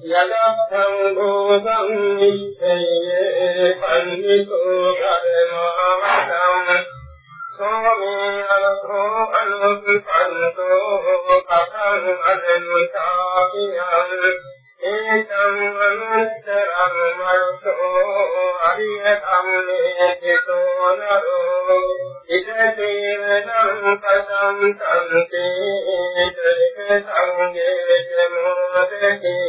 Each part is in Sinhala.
යදත්තං භෝගං නිච්ඡයේ පන්විතෝ ධර්මාවතං සෝමේ අලකෝ අනුපන්තෝ කතං අදනුතාපියං ඒතං අනුත්තරං මර්තෝ අරිය ධම්මේ චේතෝ නරෝ ඉදදේවනං පදං සම්තේ දරික සංගේ චමෝදකේ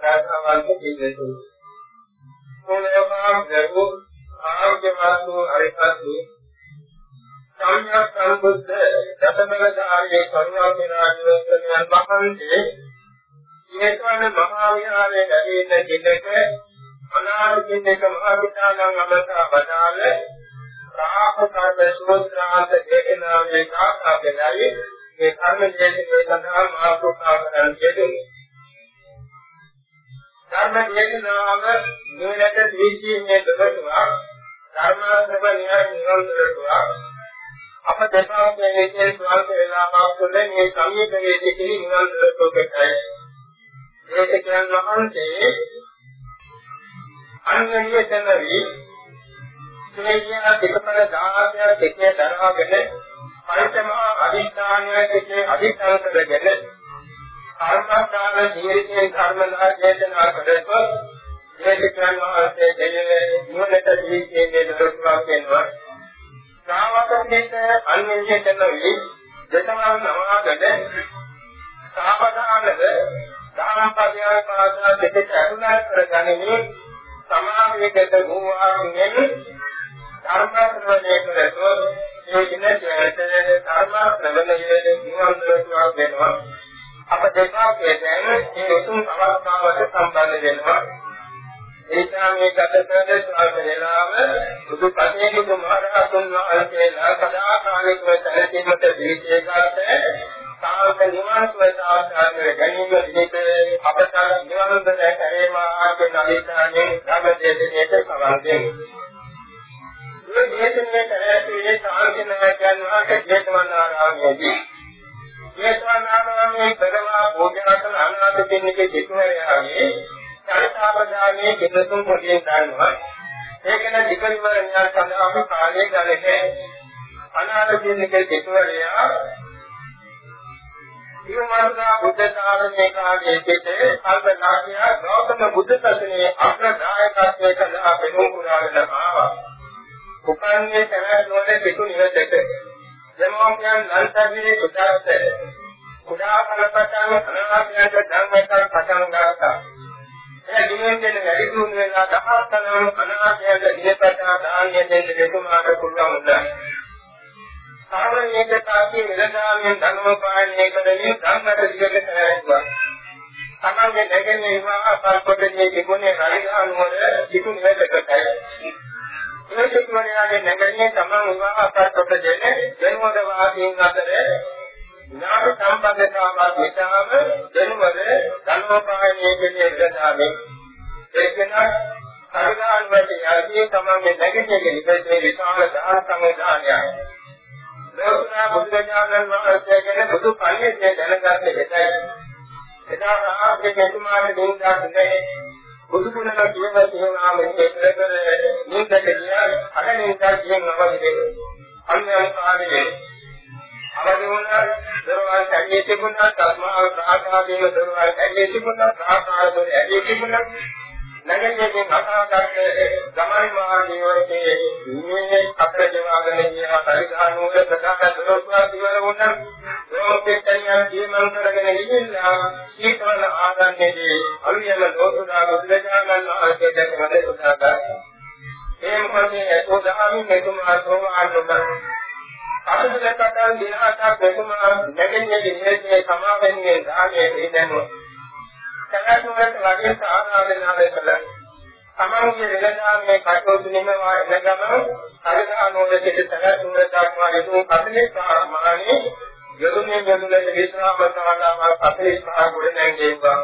රාධවන්ත පිළිදෙතු මොනවාම දරු ආර්යවත්තු අරිකත්තු සම්්‍යක් සම්බුද්ධ දසමගධාරී කරුණාපිරාජෝත්තමයන් වහන්සේ මේකවන මහා විහාරයේ ලැබෙන දිනක අනාථිතේක මහා පිතාණන් අමතා වදාළ රාහකර්ම සූත්‍රාන්ත දේශනාවේ කාකාදෙනයි මේ කර්ම දේශනාවේ සඳහා මාතෘකා කරන් යෙදුනේ. ධර්ම දේශනාව නිවනට දීීමේ දෙවතුවා ධර්ම ශ්‍රවණය නිරන්තරව අප දෙපාර්තමේන්තයේ විශේෂ ස්වල්ප වේලාවක් තුළ මේ සමීපයේ සිටි නිරන්තරකෝකයි ඒකයන් වහන්සේ අන්‍යයතනවි ශ්‍රේණිය දෙකපර 16ක් දෙකේ දරාගෙන පරිතමහා අධිෂ්ඨානය සිටේ අධිෂ්ඨාන කරගෙන කර්මස්ථාන ජීවිතේ කර්මනා දේශනා කරලා ඒකයන් වහන්සේ දෙන්නේ නිවනට දීන්නේ දෙලොක්වක් වෙනවා. ශ්‍රාවකෙක් අන්‍යයට නොවි දසමන නවාගද සාපදානද දානපදයන් පාදා දෙක අනුනා කරගනිමින් සමාවේගත වූවාගෙන් ධර්ම ශ්‍රවණය කරතොත් ඒ දිනට ධර්ම ශ්‍රවණයේ නිවන් දොරටුවක් වෙනවා. අප දෙපාර්තමේන්තයෙන් මේ උතුම් අවස්ථාවට සම්බන්ධ වෙනවා. ඒකාමේ ගත කරන ස්වාම වේලාව බුදු පසේ බුදු මහරහතුන් වහන්සේලා සදාකාලිකව තැනීමට දීචේකට සාල්ක නිවාස වේසාවතාර ගැනීම විදිහට අපට නිවන් දන කරේමා කියන අධිෂ්ඨානයෙන් ධර්මදේශනයට සවන් දෙන්නේ. මේ දේශනාවේ කරන්නේ සාල්කිනායකයන් වහන්සේ ජේතවනාරාමයේදී ජේතවනාරාමයේ පෙරලා පූජා කරන අනාථ දෙන්නෙක් සිටුවරයාගේ චරිතාපදානයේ දෙතුන් පොඩියෙන් ගන්නවා. ඒක න ධිකවිවරණය සඳහා අපි කාලය ගන්නේ. අනාථ දෙන්නෙක් සිටුවරයා ඉරුමාර්ගා බුද්ධ ශාසනයේ කාලයේ සිට කල්පනාකියා ගෞතම බුද්ධ ශාසනයේ අග්‍රදායකත්වයේ කළා පෙනුම් පුරාගෙන ආවා. උපන්නේ තනවල පිටු නිවසක දෙමෝපියන් ලන්තගේ සුදාත කුඩා කලපතන් අනාථයන්ට ධර්මයක් පටන් ගත්තා. එය දිනෙන් වැඩි දුන් වෙලා දහස් ගණන් අනාථයන්ට දිනපතා දාන්නේ දෙන්න දෙතුමාට පුළුවන් උදා. සාමාන්‍යයෙන් තාපී නිලධාරියෙන් ධර්මපාලනය කරමින් ධම්මට දිගට කරනවා. තමන්ගේ නැගෙන්නේ විවාහ පල්පොතේ තිබුණේ රාජධානුවර සිටු නිවසකටයි. මේ සිටුමනියාගේ නැගෙන්නේ තමන් විවාහ පල්පොත දෙන්නේ වෙනවද වාසීන් අතර ඥාන සම්බන්ධතාවක් නිසාම දෙනුවද ධර්මපාලනය කියන එකතාවේ ඒකන කරුණාන්වදී යදී තමන්ගේ නැගෙන්නේ නිකේ විශාල දාන සංවිධානයක් ලෝකනා බුදුරජාණන් වහන්සේ ගැන බුදු පණිවිඩය දැනගන්න දෙතයි. එදා රාජ්‍ය කෙතුමාට දෙන්නා දෙන්නේ බුදු ගුණ කියව කියනවා මේ කර කර නින්දට ගියා අර නින්දා කියනවා විදිහේ. අන්න අන්කාරයේ අවදි වුණා දරවල් කැඩී තිබුණා තස්මා ප්‍රාකාදීව දරවල් කැඩී තිබුණා ප්‍රාකාර දොර ඇදී තිබුණා නැගෙන්නේ කතාගත ගමන් මාර්ගයේ මේ අතර ජවාගෙන කියන පරිධානෝද ප්‍රකාශ දොස්වා ඉවර වුණා ලෝකෙතනියන් ජීවන කරගෙන ඉන්නා සීතල ආගන්නේදී අලුයම ලෝතුදා බුදුරජාණන් වහන්සේ දැකමද උදාගා ඒ මොහොතේ එතෝදාමි මෙතුමා සෝවාන් වුණා. අසුදලකටන් දිනහටක් මෙතුමා නැගෙන්නේ දිනේ සමාවෙන්නේ ධානයේ ඉඳන්වා සැලසුමට වගේ සාධාරණාවේ කළ තමන්ගේ වෙනදාමේ කටයුතු නිමවා එන ගමන කල්දානෝද සිට සැලසුමට දක්වා යොමු කතලේ සාමාන්‍ය යොදුනේ යොදුනේ විශ්‍රාම සානාම කතලේ සහ ගුණ නැංගේවා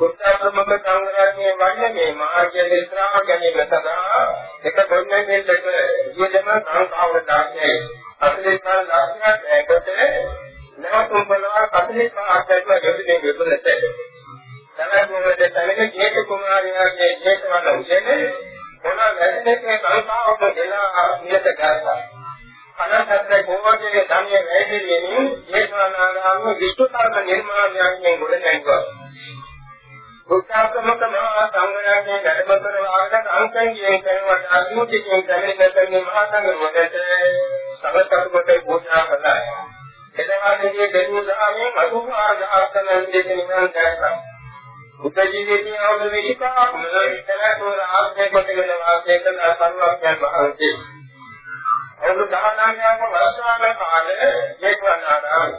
කුත්තරමක සංග්‍රහයේ වන්නේ මාර්ගය විශ්‍රාම ගැනීම සඳහා එක ගොඩනැගෙන්නට යෙදෙන සංකාවර දාස්නේ කතලේ සහ දාස්නත් ඒකට නැවතුම් බලවා කතලේ සහ ආකාරයට යොදුනේ යොදුනට සමගමද තනක ජේත කුමාරයාගේ ජේතවන උදේ මොන වැදෙන්නේ කල්පාවක දෙලා නියත ගත්තා. අනසත්‍ය ගෝවගේ ධනිය වැදෙන්නේ ජේතවනාගාම විශ්වකර්ම නිර්මාණයෙන් ගොඩ නැංගුවා. බුද්ධාත්මක මහා සංඝයාගේ ගැටමතර වාගත අංකයෙන් කරනවට අසුචිකෙන් කැමෙන්නේ මහා සංඝ වදට සමතකට පූජා කළා. එදවාගේ දෙවියන් දාමෙන් අසුභාග ආර්ථනන් දෙක නිවන් දැක්කා. බුද්ධ ජීවිතයේ අවුරුදු 25ක් මෙතනතෝර ආශ්‍රය කොටගෙන වාසය කරන සර්වඥයන් වහන්සේ. අවුරුදු 19ක් වර්ෂාන කාලේ ජේතවනාරාම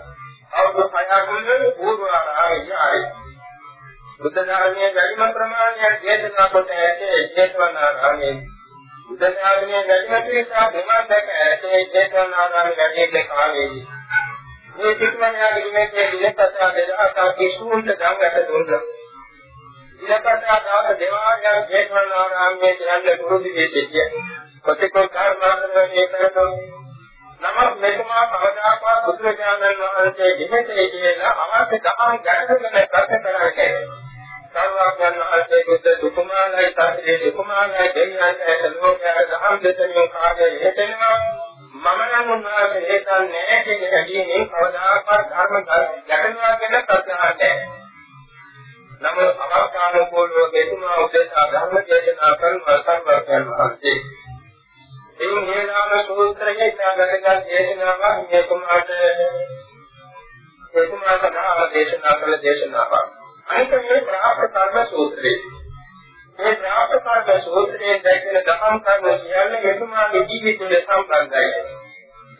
අවුරුදු 6ක් පූර්වාරාමයේ බුද්ධ ධර්මයේ වැඩිම ප්‍රමාණයක් දේශනා කොට ඇතේ ජේතවනාරාමයේ. බුද්ධ ධර්මයේ වැඩිම පිරිසක් දෙමන්දක ඇතේ ජේතවනාරාමයේ වැඩි කාලයේදී. මේ සිතුවන්යාගේ දිනකේ දිනපතා දෙදහසක් කිසුන්ට ගංගට දුන්නා. ඉලකට ආදාන දේවාලයන් ජේතවනාරාමයේ යන්න පුරුදු දෙසිය. කොටකෝ කාර්මාන්තරයේ කරනෝ නම මෙතුමා කවදාකවත් බුදුරජාණන් වහන්සේ දෙහිතේ කියලා අවශ්‍ය දහම් ගැටගෙන ප්‍රශ්න කරන්නේ. සර්වඥාන් වහන්සේ බුද්ධ සුකුමාරයි සාහිත්‍ය සුකුමාරයි දෙවියන්ට ලෝකයේ දහම් දෙතනිය කාර්යය හේතෙනවා. මම නම් උන්වහන්සේ හේතන්නේ කියන හැදීමේ කවදාකවත් ධර්ම ගැටලුවක් ගැන ප්‍රශ්න නැහැ. නමුත් අවස්ථානුකූලව මෙතුමා උදෙසා ධර්ම දේශනා කරන සර්වඥයන් වහන්සේ ඒ නිරාම සූත්‍රයේ ඉතාලගත දේශනාවක් මේ කුමාරට ඒ කුමාරට ධර්ම දේශනා කළ දේශනාවක් අනිත් මේ ප්‍රාප්ත කර්ම සූත්‍රය මේ ප්‍රාප්ත කර්ම සූත්‍රයේ දැක්වෙන දහම් කර්ම සියල්ල මෙතුමාගේ ජීවිතයට සම්බන්ධයි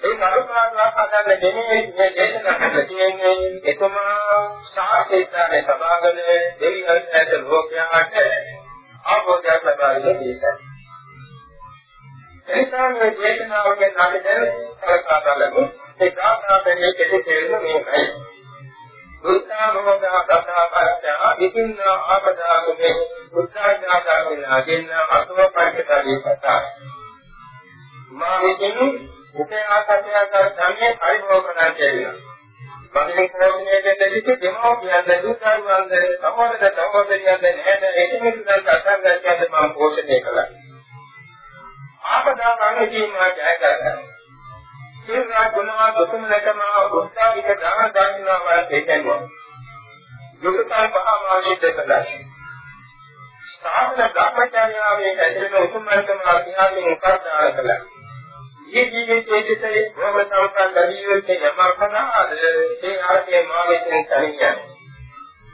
ඒ කරුණාවක් හදන්න දෙන්නේ මේ දේශනා කරලා තියෙන්නේ එකම සාහිත්‍යයේ සමාගම දෙවියන් ඇත ලෝකයාට අවබෝධයක් ලබා දෙන දේශය. එනිසා මේ දේශනාවකින් අපි දැන් කල්පනා බලමු ඒ ගාථාවෙන් කෙටි තේරුම මේකයි. බුද්ධාමෝදා කතාපත්‍යා විකින්න ආපදාසුමේ බුද්ධාඥාකාරිනා දෙන්න අසව පරිකතාවේ කතා. මා විසින් උපේ ආකාශයක් ධර්මයේ පරිභෝග කරන්න කියලා. මගේ කෝණයේ දෙන්නේ දෙමෝපියන් දුතාරුවන්ද සමෝධ සමෝධියන්ද නේද එකිනෙකට අසංගතයන්ද මම පෝෂණය කළා. ආපදා වංගීම ජයගත්තා. සිරා ගුණවා දුතුමලකම උත්සාහික දාන දන්නවා වගේ කියනවා. යොකතල් පහමාගේ දෙකලා. සාධන ධර්මචර්යාවේ ඇතුළත උතුම්කම අධ්‍යාත්මික උපකාර කළා. මේ ජීවිතයේ සිටේ කොහොමද සම්පන්න ජීවිතේ යමකනාද ඒ ආර්ථික මාවෙන් තනියන්නේ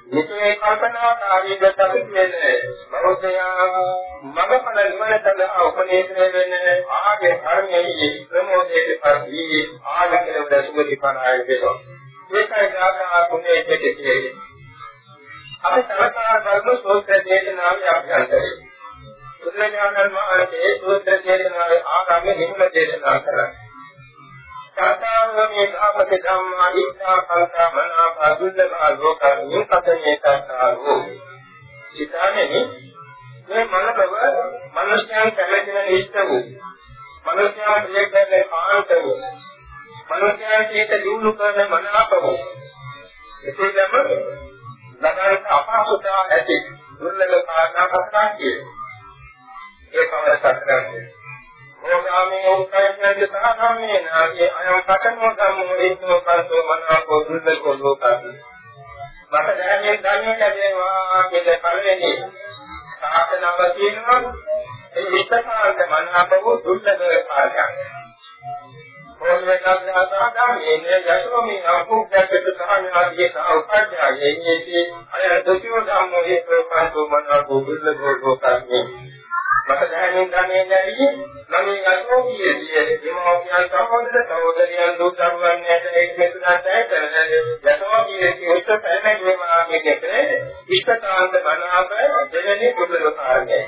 මෙසේ කල්පනාකාරී ගතපිට වෙන්නේ බෞද්ධයා මගපල නිවන සඳහා උපදේශනය වෙන්නේ ආගේ ධර්මයේ ප්‍රමෝදයේ පරිදි ආගේ කෙලවර සුගති පනාය වෙනවා. ඒකයි ගාථා තුනේ දෙකේ අපි සමකාර කර්ම සෝත්‍ර දේශනාවේ අභ්‍යන්තරේ බුදුරජාණන් වහන්සේ සූත්‍ර දේශනාවේ ආරම්භ නිම්න දේශනා කළා. සාතාවමේ ධාපක ධම්මා ඉස්සා කල්පා මනාපා දුල්ලභා ලෝකං පතනේ තස්සාවෝ. ඊටානේ මේ මනබව මනුෂ්‍යයන් කැමැතින ඉෂ්ට වූ මනුෂ්‍යයන් ප්‍රිය කරන කාන්ත වූ මනුෂ්‍යයන්ට දිනු කරන මනාපව එසේම ලබන අපහසුතාව ඇති දුර්ලභ කාරණා කතා කියේ ඒ පවර සත්‍යන්නේ ඕගාමී උත්තරයන්ගේ සාධාරණේ නාගේ අයම් පතනෝ ධම්මෝ ඒකෝ කල්පෝ මනාපෝ දුර්ලභ ලෝකasi මට දැනෙන්නේ ධර්මයේ ලැබෙනවා කියන පළවෙනි සාධනාව තියෙනවා ඒ විස්තරාන්ත මනාපව දුර්ලභ කාර්යයක් ඕනේ කල්ලාදාගාමී යසෝමි අකුක්කට සහනාදී සෞඛ්‍යයේදී අය දොසියෝ ධම්මෝ ඒකෝ කල්පෝ මනාපෝ දුර්ලභ ලෝකasi මට දැනෙන ධනෙ නැති මගේ අශෝකීයදී දෙමෝපියන් සහෝදර සහෝදරියන් දුක් දරුවන් නැත එක් මෙතුණට කරන යශෝකීයදී උච්ච පැනගීම ආගිකේ ඉෂ්ඨාන්ත මනාප දෙවෙනි කුබල කාර්යය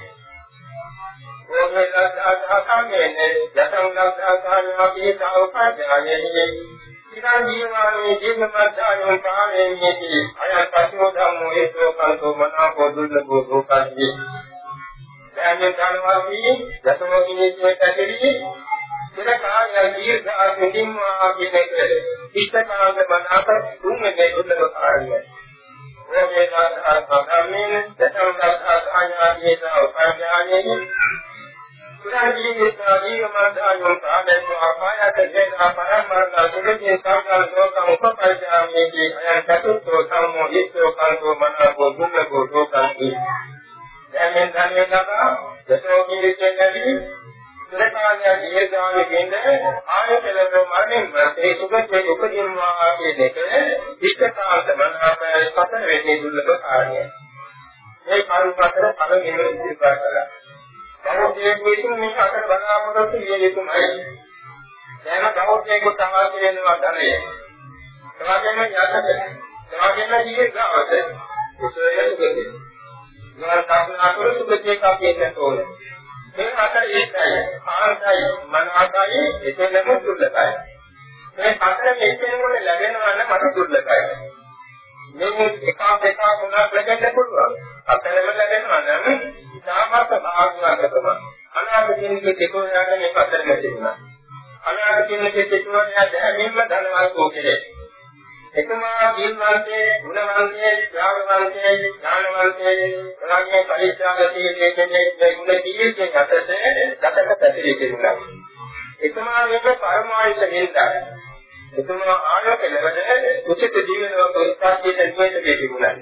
ඕනේ ලක්ෂාසාමයේ යතං ලක්ෂාසාමයේ සාවපාදයන්ගේ ඉතින් ජීවමානයේ ජීවමත්යන් කාමයේ අයත් පසෝ ධම්මෝ හේතෝ කල්පෝ මනාපෝ දුර්ලභෝ ලෝකස්මි ඥානයෙන් ගන්නවාදී දසමෝගිනීත්වයට ඇතිරි මෙල කාර්ය දීර්ඝ ආත්මින්වා කියන එක ඉෂ්ඨකාංග මනාප තුන්වෙනි දුර්ලභ කාර්යය. ඕකේනාථාගමීන දසම දසාඥාදීන උපාඥානයේ සුරාජී විස්වාදී මන්දායෝ කාමේසු අපායත ජේන පරමර්ණ සුඛේ සංකල්ප ලෝකම් උපපරිජාමේති අයං චතුත්ථෝ සම්මෝ ඉස්සෝ කල්පෝ මනාපෝ දුර්ලභෝ ලෝකන්ති දැනෙන් ධනෙ ලබා දසෝ කීරිතෙන් නැති සුරකාණ්‍ය දීර්ඝාණ්‍ය කෙන්ද ආයතනව මරණින් මතේ සුගතේ උපදිනවා කියන එක ඉෂ්ඨකාන්ත මනහප සතර වෙන්නේ දුර්ලභ කාර්යය. මේ කරුණ අතර පළවෙනි ඉතිපා කළා. බෞද්ධයෙක් විසින් මේ අතර බලාපොරොත්තු විය යුතුමයි. දැන් බෞද්ධයෙකු තමයි කියනවා ධනය. එවාගෙම යසක. එවාගෙම දීර්ඝාවත. උසය සුගතේ. නිවන් දක්නා කර සුඛේක කියන්න ඕනේ. මේ අතර ඒකයි ආර්ථයි මනහයි එතනම දුර්ලභයි. මේ හතර එක්කෙනෙකුට ලැබෙනවා නම් මට දුර්ලභයි. මේ එක එක තුනක් ලැබෙන්න පුළුවන්. හතරම ලැබෙනවා නම් සාමර්ථ භාග්‍යවකම. අනාගත කෙනෙකුට දෙකෝ යන මේ හතර ලැබෙනවා. අනාගත කෙනෙකුට දෙකෝ යන දැහැමින්ම ධනවත් කෝකේ. එකමා ජීවන්තයේ ගුණවන්තයේ ත්‍යාගවන්තයේ ඥානවන්තයේ එවාගේ පරිත්‍යාගශීලී කෙනෙක් මේ ගුණ දීර්ඝයෙන් අතසේ දතක පැතිරී තිබුණා. එකමා මේක පරමායිත නින්දා. එකමා ආයත ලැබෙන උචිත ජීවනවක උත්සාහයෙන් නිවේද තිබුණා.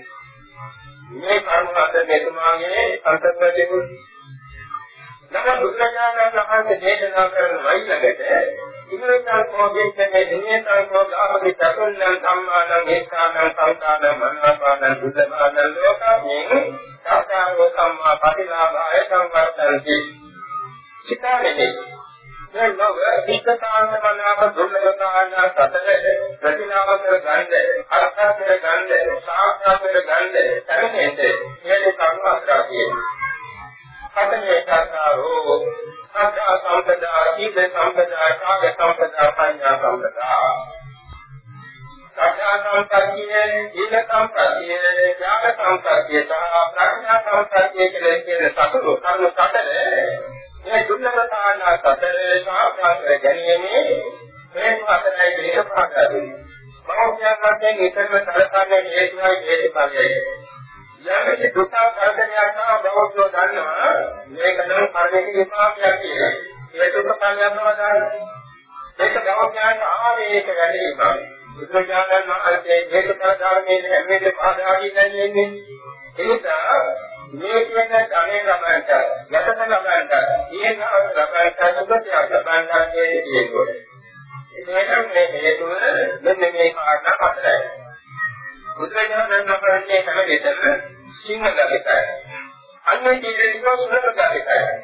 මේ කර්ම අතර එකමාගේ අන්තර්ගතයේ නම බුදුරජාණන් වහන්සේ දේශනා කරන වෛලකට ඉමේතං කෝගෙච්ඡනේ ඉමේතං කෝගාපති චතුල්ලං සම්මානං ඒකානං සංකානං මනෝපානං බුද්ධමානං ලෝකමින් සාකාරෝ සම්මා පටිලාභාය සංවර්ධන්ති චිතාමේ මේ ලෝක විස්තරාන්ත මනාප දුර්ලභතාන සතර ප්‍රතිනාමකර ගන්ධ අර්ථකර ගන්ධ සාක්ෂාතකර ගන්ධ තරමෙන්ද මේ කර්ම අත්‍රාතියේ පතනේ කරතාරෝ සත්‍ය සම්පදා සීල සම්පදා කාග සම්පදා පඤ්ඤා සම්පදා. සත්‍ය සම්පතියේ සීල සම්පතියේ ඥාන සම්පතියේ සහ ප්‍රඥා සම්පතියේ කියලා කියන සතුරු කර්ම සතරේ. මේ දුන්නතාන සතරේ සාප්‍රාප්ත ගැනීමේ මේ අතරයි දෙක පාඩයි මෞර්යයන් වහන්සේ ඉතරම සලකන්නේ හේතුවයි හේතුඵලයයි. යම්කිසි දුක කරදරයක් නම් බෞද්ධෝ දන්නවා මේක නම් කර්මයේ විපාකයක් කියලා. ඒ දුක පල්ලයක් නවදාන. ඒක බෞද්ධයන්ට ආවේක වැඩිම. බුදුජානක මහත්මයේ හේතුඵල ධර්මයේ හැමෙන්න පාදාදී නැන්නේ. ඒ නිසා මේ කියන ධනෙ ලබන්නට, යතන ලබන්නට, ඊයන ලබන්නට සුගතිය ලබන්නට කියන්නේ. ඒකම මේ හේතුව මෙන්න මේ කාරණා හතරයි. බුදුරජාණන් වහන්සේ හැම දෙයක්ම සිංහල ගාථායි. අන්නේ ජීවිතේ සුනක ගාථායි.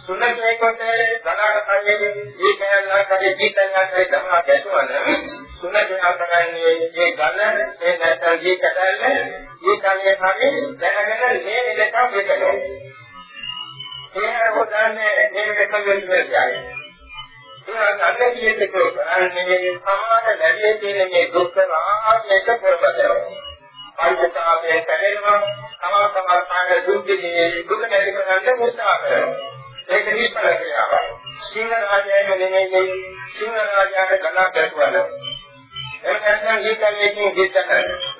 සුනකේ කොටේ ගණන කන්නේ මේ කයන්ලා කඩේ කීතන්යන්ගේ තමයි දැසවන සුනකේ අතරන්නේ මේ ගණ ඒ නැත්නම් දී කඩල්ල මේ කන්නේ හරි දැනගෙන මේ දෙකක් වෙකනවා. ඒ හොදන්නේ මේ දෙකක් වෙන්නේ ඒ අන්නේ ජීවිතේ අන්නේ සමාන ලැබියේ තියෙන මේ දුක්ඛ ආත්මික ප්‍රබලතාවය. පංචකාමයේ පැනෙනවා තම තමන් සංග දුක්ඛේ දුක නැති කරන්න උත්සාහ කරනවා ඒක නිෂ්ඵල ක්‍රියාවක්. සිංහ රාජයාගේ නෙමෙයි සිංහ රාජයාට ගණන් දැක්වල. එහෙම නැත්නම් ඊකලේකින් ගිත්තක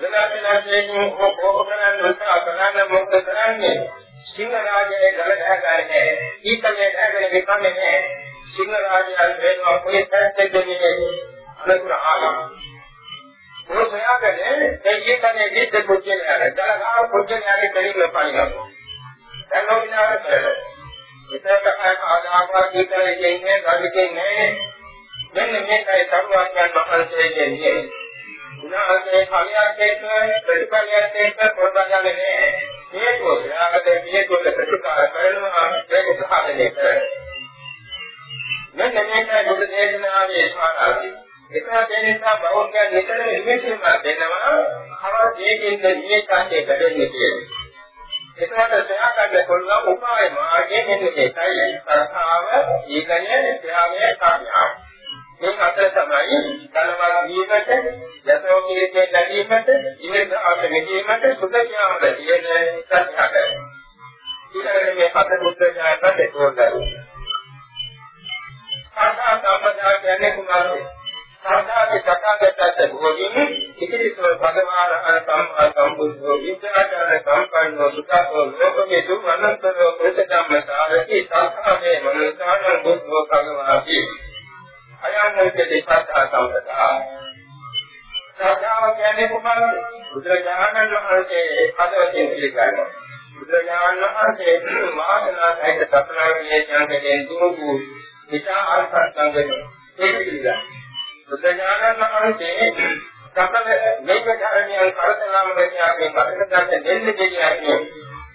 වෙනස්නාසයෙන් ඕක කරන්න උත්සාහ කරන මොකද කරන්නේ? සිංහ රාජයාගේ ගල දැහැගන්නේ ඊකලේ දැහැගෙන විකන්නේ නැහැ. සිංහ රාජයා වෙනවා කොයි පැත්තේද මේ අනුකර ආගම. මොකද ඒ ඊකලේ ගිත්ත පුච්චේ යන ගලගා පුච්චේ යන්නේ දෙලින් පයින්නවා. දැන් නෝදිනාර කරලා එතකොට ආදාපා කීතරේ කියන්නේ ගල්කේ නෑ මෙන්න මේකයි සරුවඥන් වහන්සේ කියන්නේ උනාගේ කලියක් එක්ක ප්‍රතිපලයක් එක්ක පොරබගන්නේ නෑ මේ කොසයාගේ මේ කොට ප්‍රතිකාර කරනවා ඒක සාධනය කරනවා මෙන්න මේකයි බුදු දේශනාවේ ස්වාරාසි එතන ඒ නිසා බෞද්ධයන් නිතර විමසීමක් දෙනවා. කවර දෙයකින්ද මේ කාර්යය කරන්නේ කියන්නේ එතකොට සයා ගන්න පුළුවන් උපාය මාර්ගයේ මෙන්න මේකයි සත්‍තාව ඊගණය ත්‍යාගය කාර්යය මේ අතර තමයි ධනවත් වීමට යතෝ කීර්තිය ලැබීමට ඉවෙත අත මෙදීමට සුද ඥානද කියන සත්‍යක ඊළඟට මේ පද බුද්ධ ඥානපද තෝරගන්න සාධා සම්පදා කියන්නේ කුමාරේ සාධාගේ තථාගතයන් භෝගින් ඉතිරිසෝ භගවාන සම්මා සම්බුද්ධෝ විද්‍යාචාර සම්පන්නෝ සුඛෝ ලෝකමේ දුමනන්තරෝ ප්‍රතිධම්ම සාරති සාඛාමේ මනසාන බුද්ධෝ භගවාති. අයංගිතේ සත්‍යා සම්පදා. සාධාව කියන්නේ කුමාරේ බුදුරජාණන් වහන්සේ පදවතින් පිළිගන්නවා. බුදුරජාණන් වහන්සේ මාසනා සහිත සතරාගේ ඥානයෙන් දුරු විශාල අර්ථයන් ඒක පිළිගන්නවා. බුදුඥානන් වහන්සේ සකල මේක ධර්මයන් කරතලාම දෙවියන්ගේ කටකට දෙන්න දෙවියන්ගේ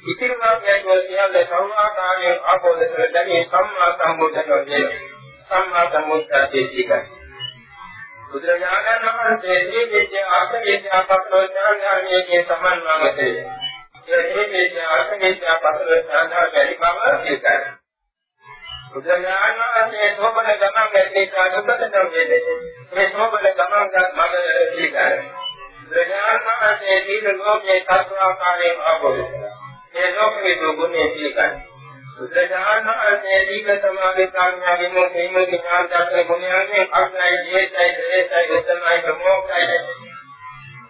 ඉතිරි වාක්‍යයන් සියල්ල සෞමාකාරයෙන් ආපෝද කර දැනී සම්මා සම්බුද්ධ කියන සම්මා සම්බුද්ධයේ දීකයි බුදුරජාණන් වහන්සේ මේ විද්‍ය අර්ථයේ අපස්සෝ ඥානයේ සමන්වාගතේ ඒ විද්‍ය අර්ථයේ අපස්සෝ ඥානය වැඩි බව ඒකයි බුදුරජාණන් වහන්සේ සෝබන ගමන් ගැටේ සාදුකතන වේදේ. මේ සෝබන ගමන් ගත් මඟ පිළිගන්න. බුදුරජාණන් වහන්සේ දීන ලෝකයේ කර්මාකාරයෙන් ආවෝද. මේ ලෝකයේ දුගුණේ පිළිගන්න. බුදුරජාණන් වහන්සේ දීක සමාධි සංඥා විමුක්ති විමුක්ති ඥාන දර්ශන ගුණයන්ගේ අග්‍රයි ජීවිතයි දේශයි උත්තමයි ප්‍රමෝක්ඛයි.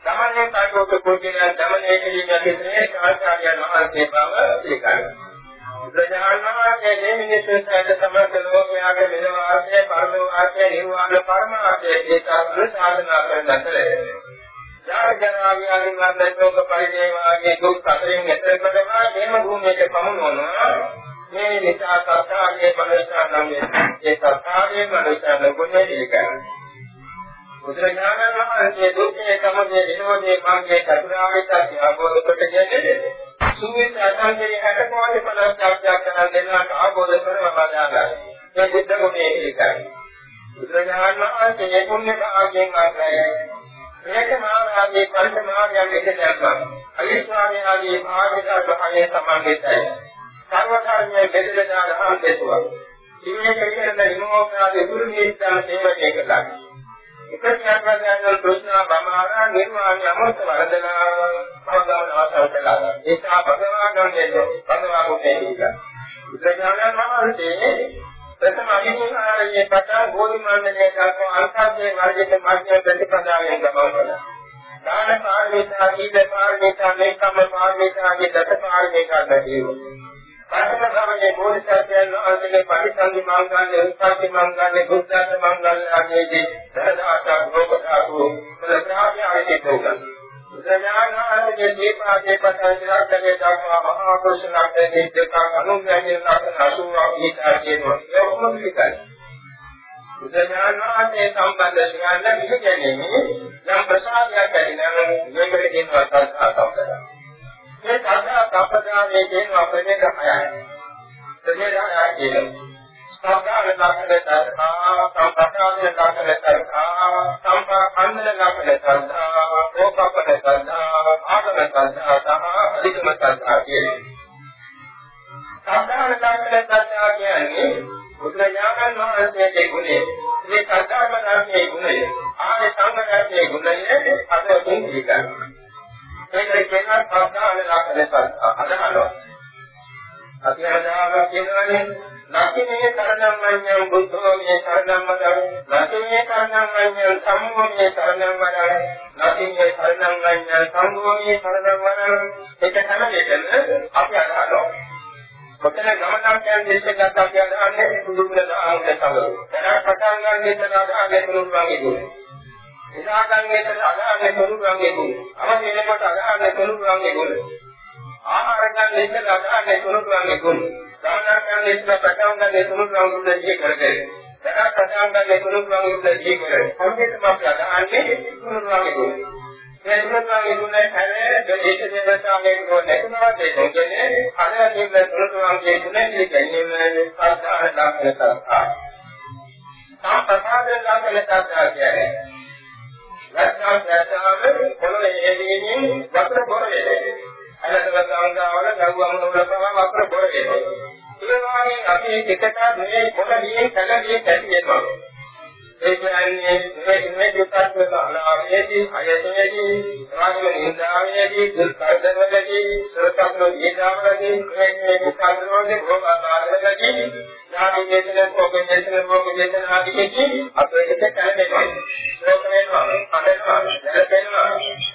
සමන්නේ කාටෝක කුජින දමනේ කිරීමේ ශ්‍රේෂ්ඨ ආචාර්යයන් වහන්සේ බව පිළිගන්න. බුදුරජාණන් වහන්සේ මේ මිනිස්සුන්ට සමර්ථ ලෝකයාගේ මෙලව ආර්ථය, පරලෝක ආර්ථය, නිර්වාණ පරමාර්ථය කියන සාධනා කරන අතරේ. ජාතකරාගේ ආදී වන්දන ලෝක පරිදේ වාගේ දුක් සැපයෙන් එතර කරනවා මේම භූමියට පමුණවනවා. මේ නිසා සත්‍යාවේ බලසාරණය ඒ සත්‍යාවේ බලසාරණ ගුණය ඒකයි බුදුරජාණන් වහන්සේ දුක්ඛේ සමුදය නිරෝධේ මාර්ගයේ චතුරාර්ය සත්‍ය අවබෝධ කරගන්නේ 80න් අසංකේය 60 කෝටි 50 ලක්ෂයක් කරන දෙන්නාට ආબોධ කරනවා බදාගන්න. මේ බුද්ධ ගුණයේ ඒකයි. බුදුරජාණන් වහන්සේ මේ පුණ්‍ය කාර්යයෙන් ආශ්‍රයයි. මේක මාර්ගයේ පරිණාමයන් දෙකක්වා. අවිස්වාමී ආදී මාර්ගික භාගයේ සමාන්විතයි. සර්ව කර්මයේ බෙදලා දහම් දෙසුවා. ඉන්නේ කියන විමුක්තාවේ දුරු නිස්සාර සේවකයෙක් ලක්ෂණ. එකඥානයන් ප්‍රශ්නා බමාරා නිර්වාණය අමෘත වරදනා භවගමන අවසන් කළා. ඒක භගවාගන්නේ භගවාගුනේ දීක. බුදුඥානන් වහන්සේ ප්‍රථම අභිමුඛාරයේ පටන් බෝධිමණ්ඩලයේ දක්වා අන්තර්ජේ වර්ගයේ මාර්ගය ප්‍රතිපදාවෙන් ගමන් කළා. දාන පාරමිතා, සීල පාරමිතා, මේකම පාරමිතා ආදී දස පාරමිතා දැරීම. පස්වන ගමනේ බෝධිසත්වයන් වහන්සේගේ පරිසංගි මංගල්‍ය, උත්සාහි මංගල්‍ය, බුද්ධාත මංගල්‍ය ආදී දහදාසක් ලෝකතාවු ප්‍රත්‍යාප්‍ය ආයතෝගන්. බුදුරජාණන්ගේ දීපාගේ පතන්තරයේ දක්වා මහා පුරුෂ ලක්ෂණේ දෙකක් අනුග්‍රහයෙන් ලක්ෂණ 80ක් විතර කියනවා. ඒක කොහොමද කියන්නේ? බුදුරජාණන්ගේ සම්බන්ධ ශිකාරණ විකෙන්නේ යම් ප්‍රසාදයක් ඇති නම් මේකට කියනවා සංස්කාර මේ සංඥා සම්පදායේ කියන අපේ ගහයයි. දෙවියන් කියන සම්පාද ලක්ෂණ තරහා සම්පදාන ලක්ෂණ තරහා සම්පාකන්න ලක්ෂණ තරහා ඕකප්පන තරහා ආගම තරහා සහ අධිකම තරහා කියන්නේ. සම්පාද ලක්ෂණ තරහා කියන්නේ බුදුරජාණන් වහන්සේගේ ගුණය. මේ සත්‍යමනාමයේ ගුණය. ආනේ සංඝයාගේ ගුණය අද තුන් විගන්න. මේක කියනවා සත්‍යාවේ ලක්ෂණ අදහනවා. අපි හදාගන්න කියනවානේ නකිනේ සරණම් මඤ්ඤං බුද්ධෝ මේ සරණම් වදං නකිනේ සරණම් මඤ්ඤං සම්මෝ මේ සරණම් වදං නකිනේ සරණම් මඤ්ඤං සම්මෝ මේ සරණම් වදං ඒක තමයි අපි අදහනවා කොතන ගමනක් යන දෙයකට අපි අදහන්නේ සුදුසුද ආන්ද සමග. දැන් පටන් ගන්න ඉතන අදහන්නේ තුරුන්ගේ දුර. ඉඳා ගන්න ඉතන අදහන්නේ තුරුන්ගේ දුර. අවදි වෙනකොට අදහන්නේ තුරුන්ගේ දුර. ආහාර ගන්න ඉතන අදහන්නේ තුරුන්ගේ දුර. ගමනක් යන ඉතන පටන් ගන්න තුරුන්ගේ දුර දිගේ කරගෙන. දැන් පටන් ගන්න තුරුන්ගේ දුර දිගේ කරගෙන. කොහොමද අපි අදහන්නේ තුරුන්ගේ දුර. එතුමාගේ ගුණය හැරේ දේශ දේවතාවගේ ගුණ නැතුනවා දෙන්නේ අරහින්න තුරුතුන්ගේ ගුණ පිළිගැනීම සාධාරණ ලක්ෂණ සත්‍යයි. සම්ප්‍රදාය ලක්ෂණ සත්‍යය කියන්නේ ලක්ෂණ සත්‍යවල පොළොවේ හේදීනේ වතුර පොළොවේ. අලකට ගංගාවල ගව්වම වල පවා වතුර පොළොවේ. ඒ වගේ අපි එකට මේ පොළොවේ කලදී ඇති වෙනවා. ඒ කියන්නේ මේ මේ දුක්ඛත්ව අනාවේදී අයතේදී රාගල නින්දාවේදී දුක්ඛදවලදී සරසම්නෝ දීදාවලදී මේ දුක්ඛදවලදී භෝගාකාරවලදී ඥානීයයෙන් කොකෙන්දෙන් මොකෙන්දෙන් ආදීකී අපේකට කලබෙනවා ශෝක වෙනවා අඬනවා දැලපෙනවා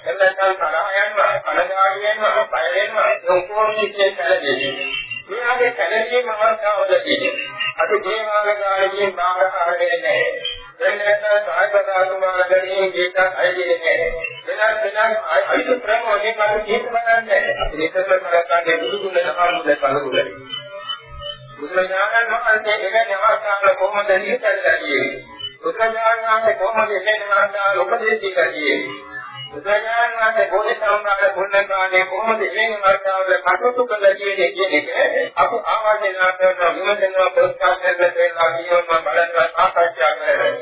එතනන් තරහ යනවා කනගාටු වෙනවා බය වෙනවා දුක්ඛෝන්නිච්චේ කලබෙන්නේ මෙයාගේ කලබීම අවස්ථාවලදී අපි ජීවාගාරයෙන් බාහිර කරන්නේ නැහැ. එන්නත සායකදාතුමා ගැනීම දෙකක් අයිදෙන්නේ නැහැ. වෙනත් වෙනත් අයිති ප්‍රමෝණේ කරු කීප බලන්නේ. අපි ඉතල කරකන්නේ දුදුුන නහමුද කලුලයි. බුදුරජාණන් වහන්සේ එවැනි අවස්ථාවල කොහොමද නිතරලා කියන්නේ? බුදුරජාණන් වහන්සේ කොහොමද එවැනි අවස්ථාවල උපදේශී කරන්නේ? බුදුරජාණන් වහන්සේ බෝධිසත්වයන්ගේ පුණ්‍යකාණේ කොහොමද එවැනි අවස්ථාවල කටයුතු කළා කියන එක අපි ආවර්ජන කරන විමසනවා පොත්පත් දෙන්නා කියනවා බලන්න සාකච්ඡා කරනවා.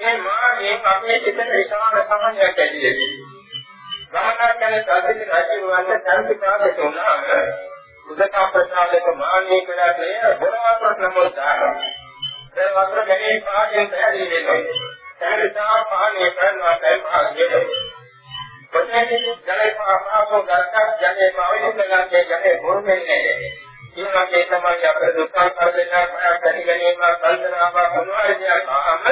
මේ මාර්ගයෙන් අපේ සිතට විශාල සමහනයක් ඇති වෙනවා. ගමනක් යන සාධිත රජුවන්ට සංස්කාරයට උනාම උදකා ප්‍රසාදක මාන්නේ කරන්නේ බොරවත් නමෝදාන. ඒ වතර ගැනීම පාඩයෙන් පැහැදිලි වෙනවා. සැලසා පාන්නේ කරනවා දැන් පාඩේ. කොටේ ජලය පාපාවෝ ගතක් ජලය පාවිච්චි ජලය බොරුන්නේ. ඒ වගේ තමයි අපේ දුක්ඛ කරදරයක් භයක් ඇති ගැනීම කල්පනාවක් මොනවාරියක් ආම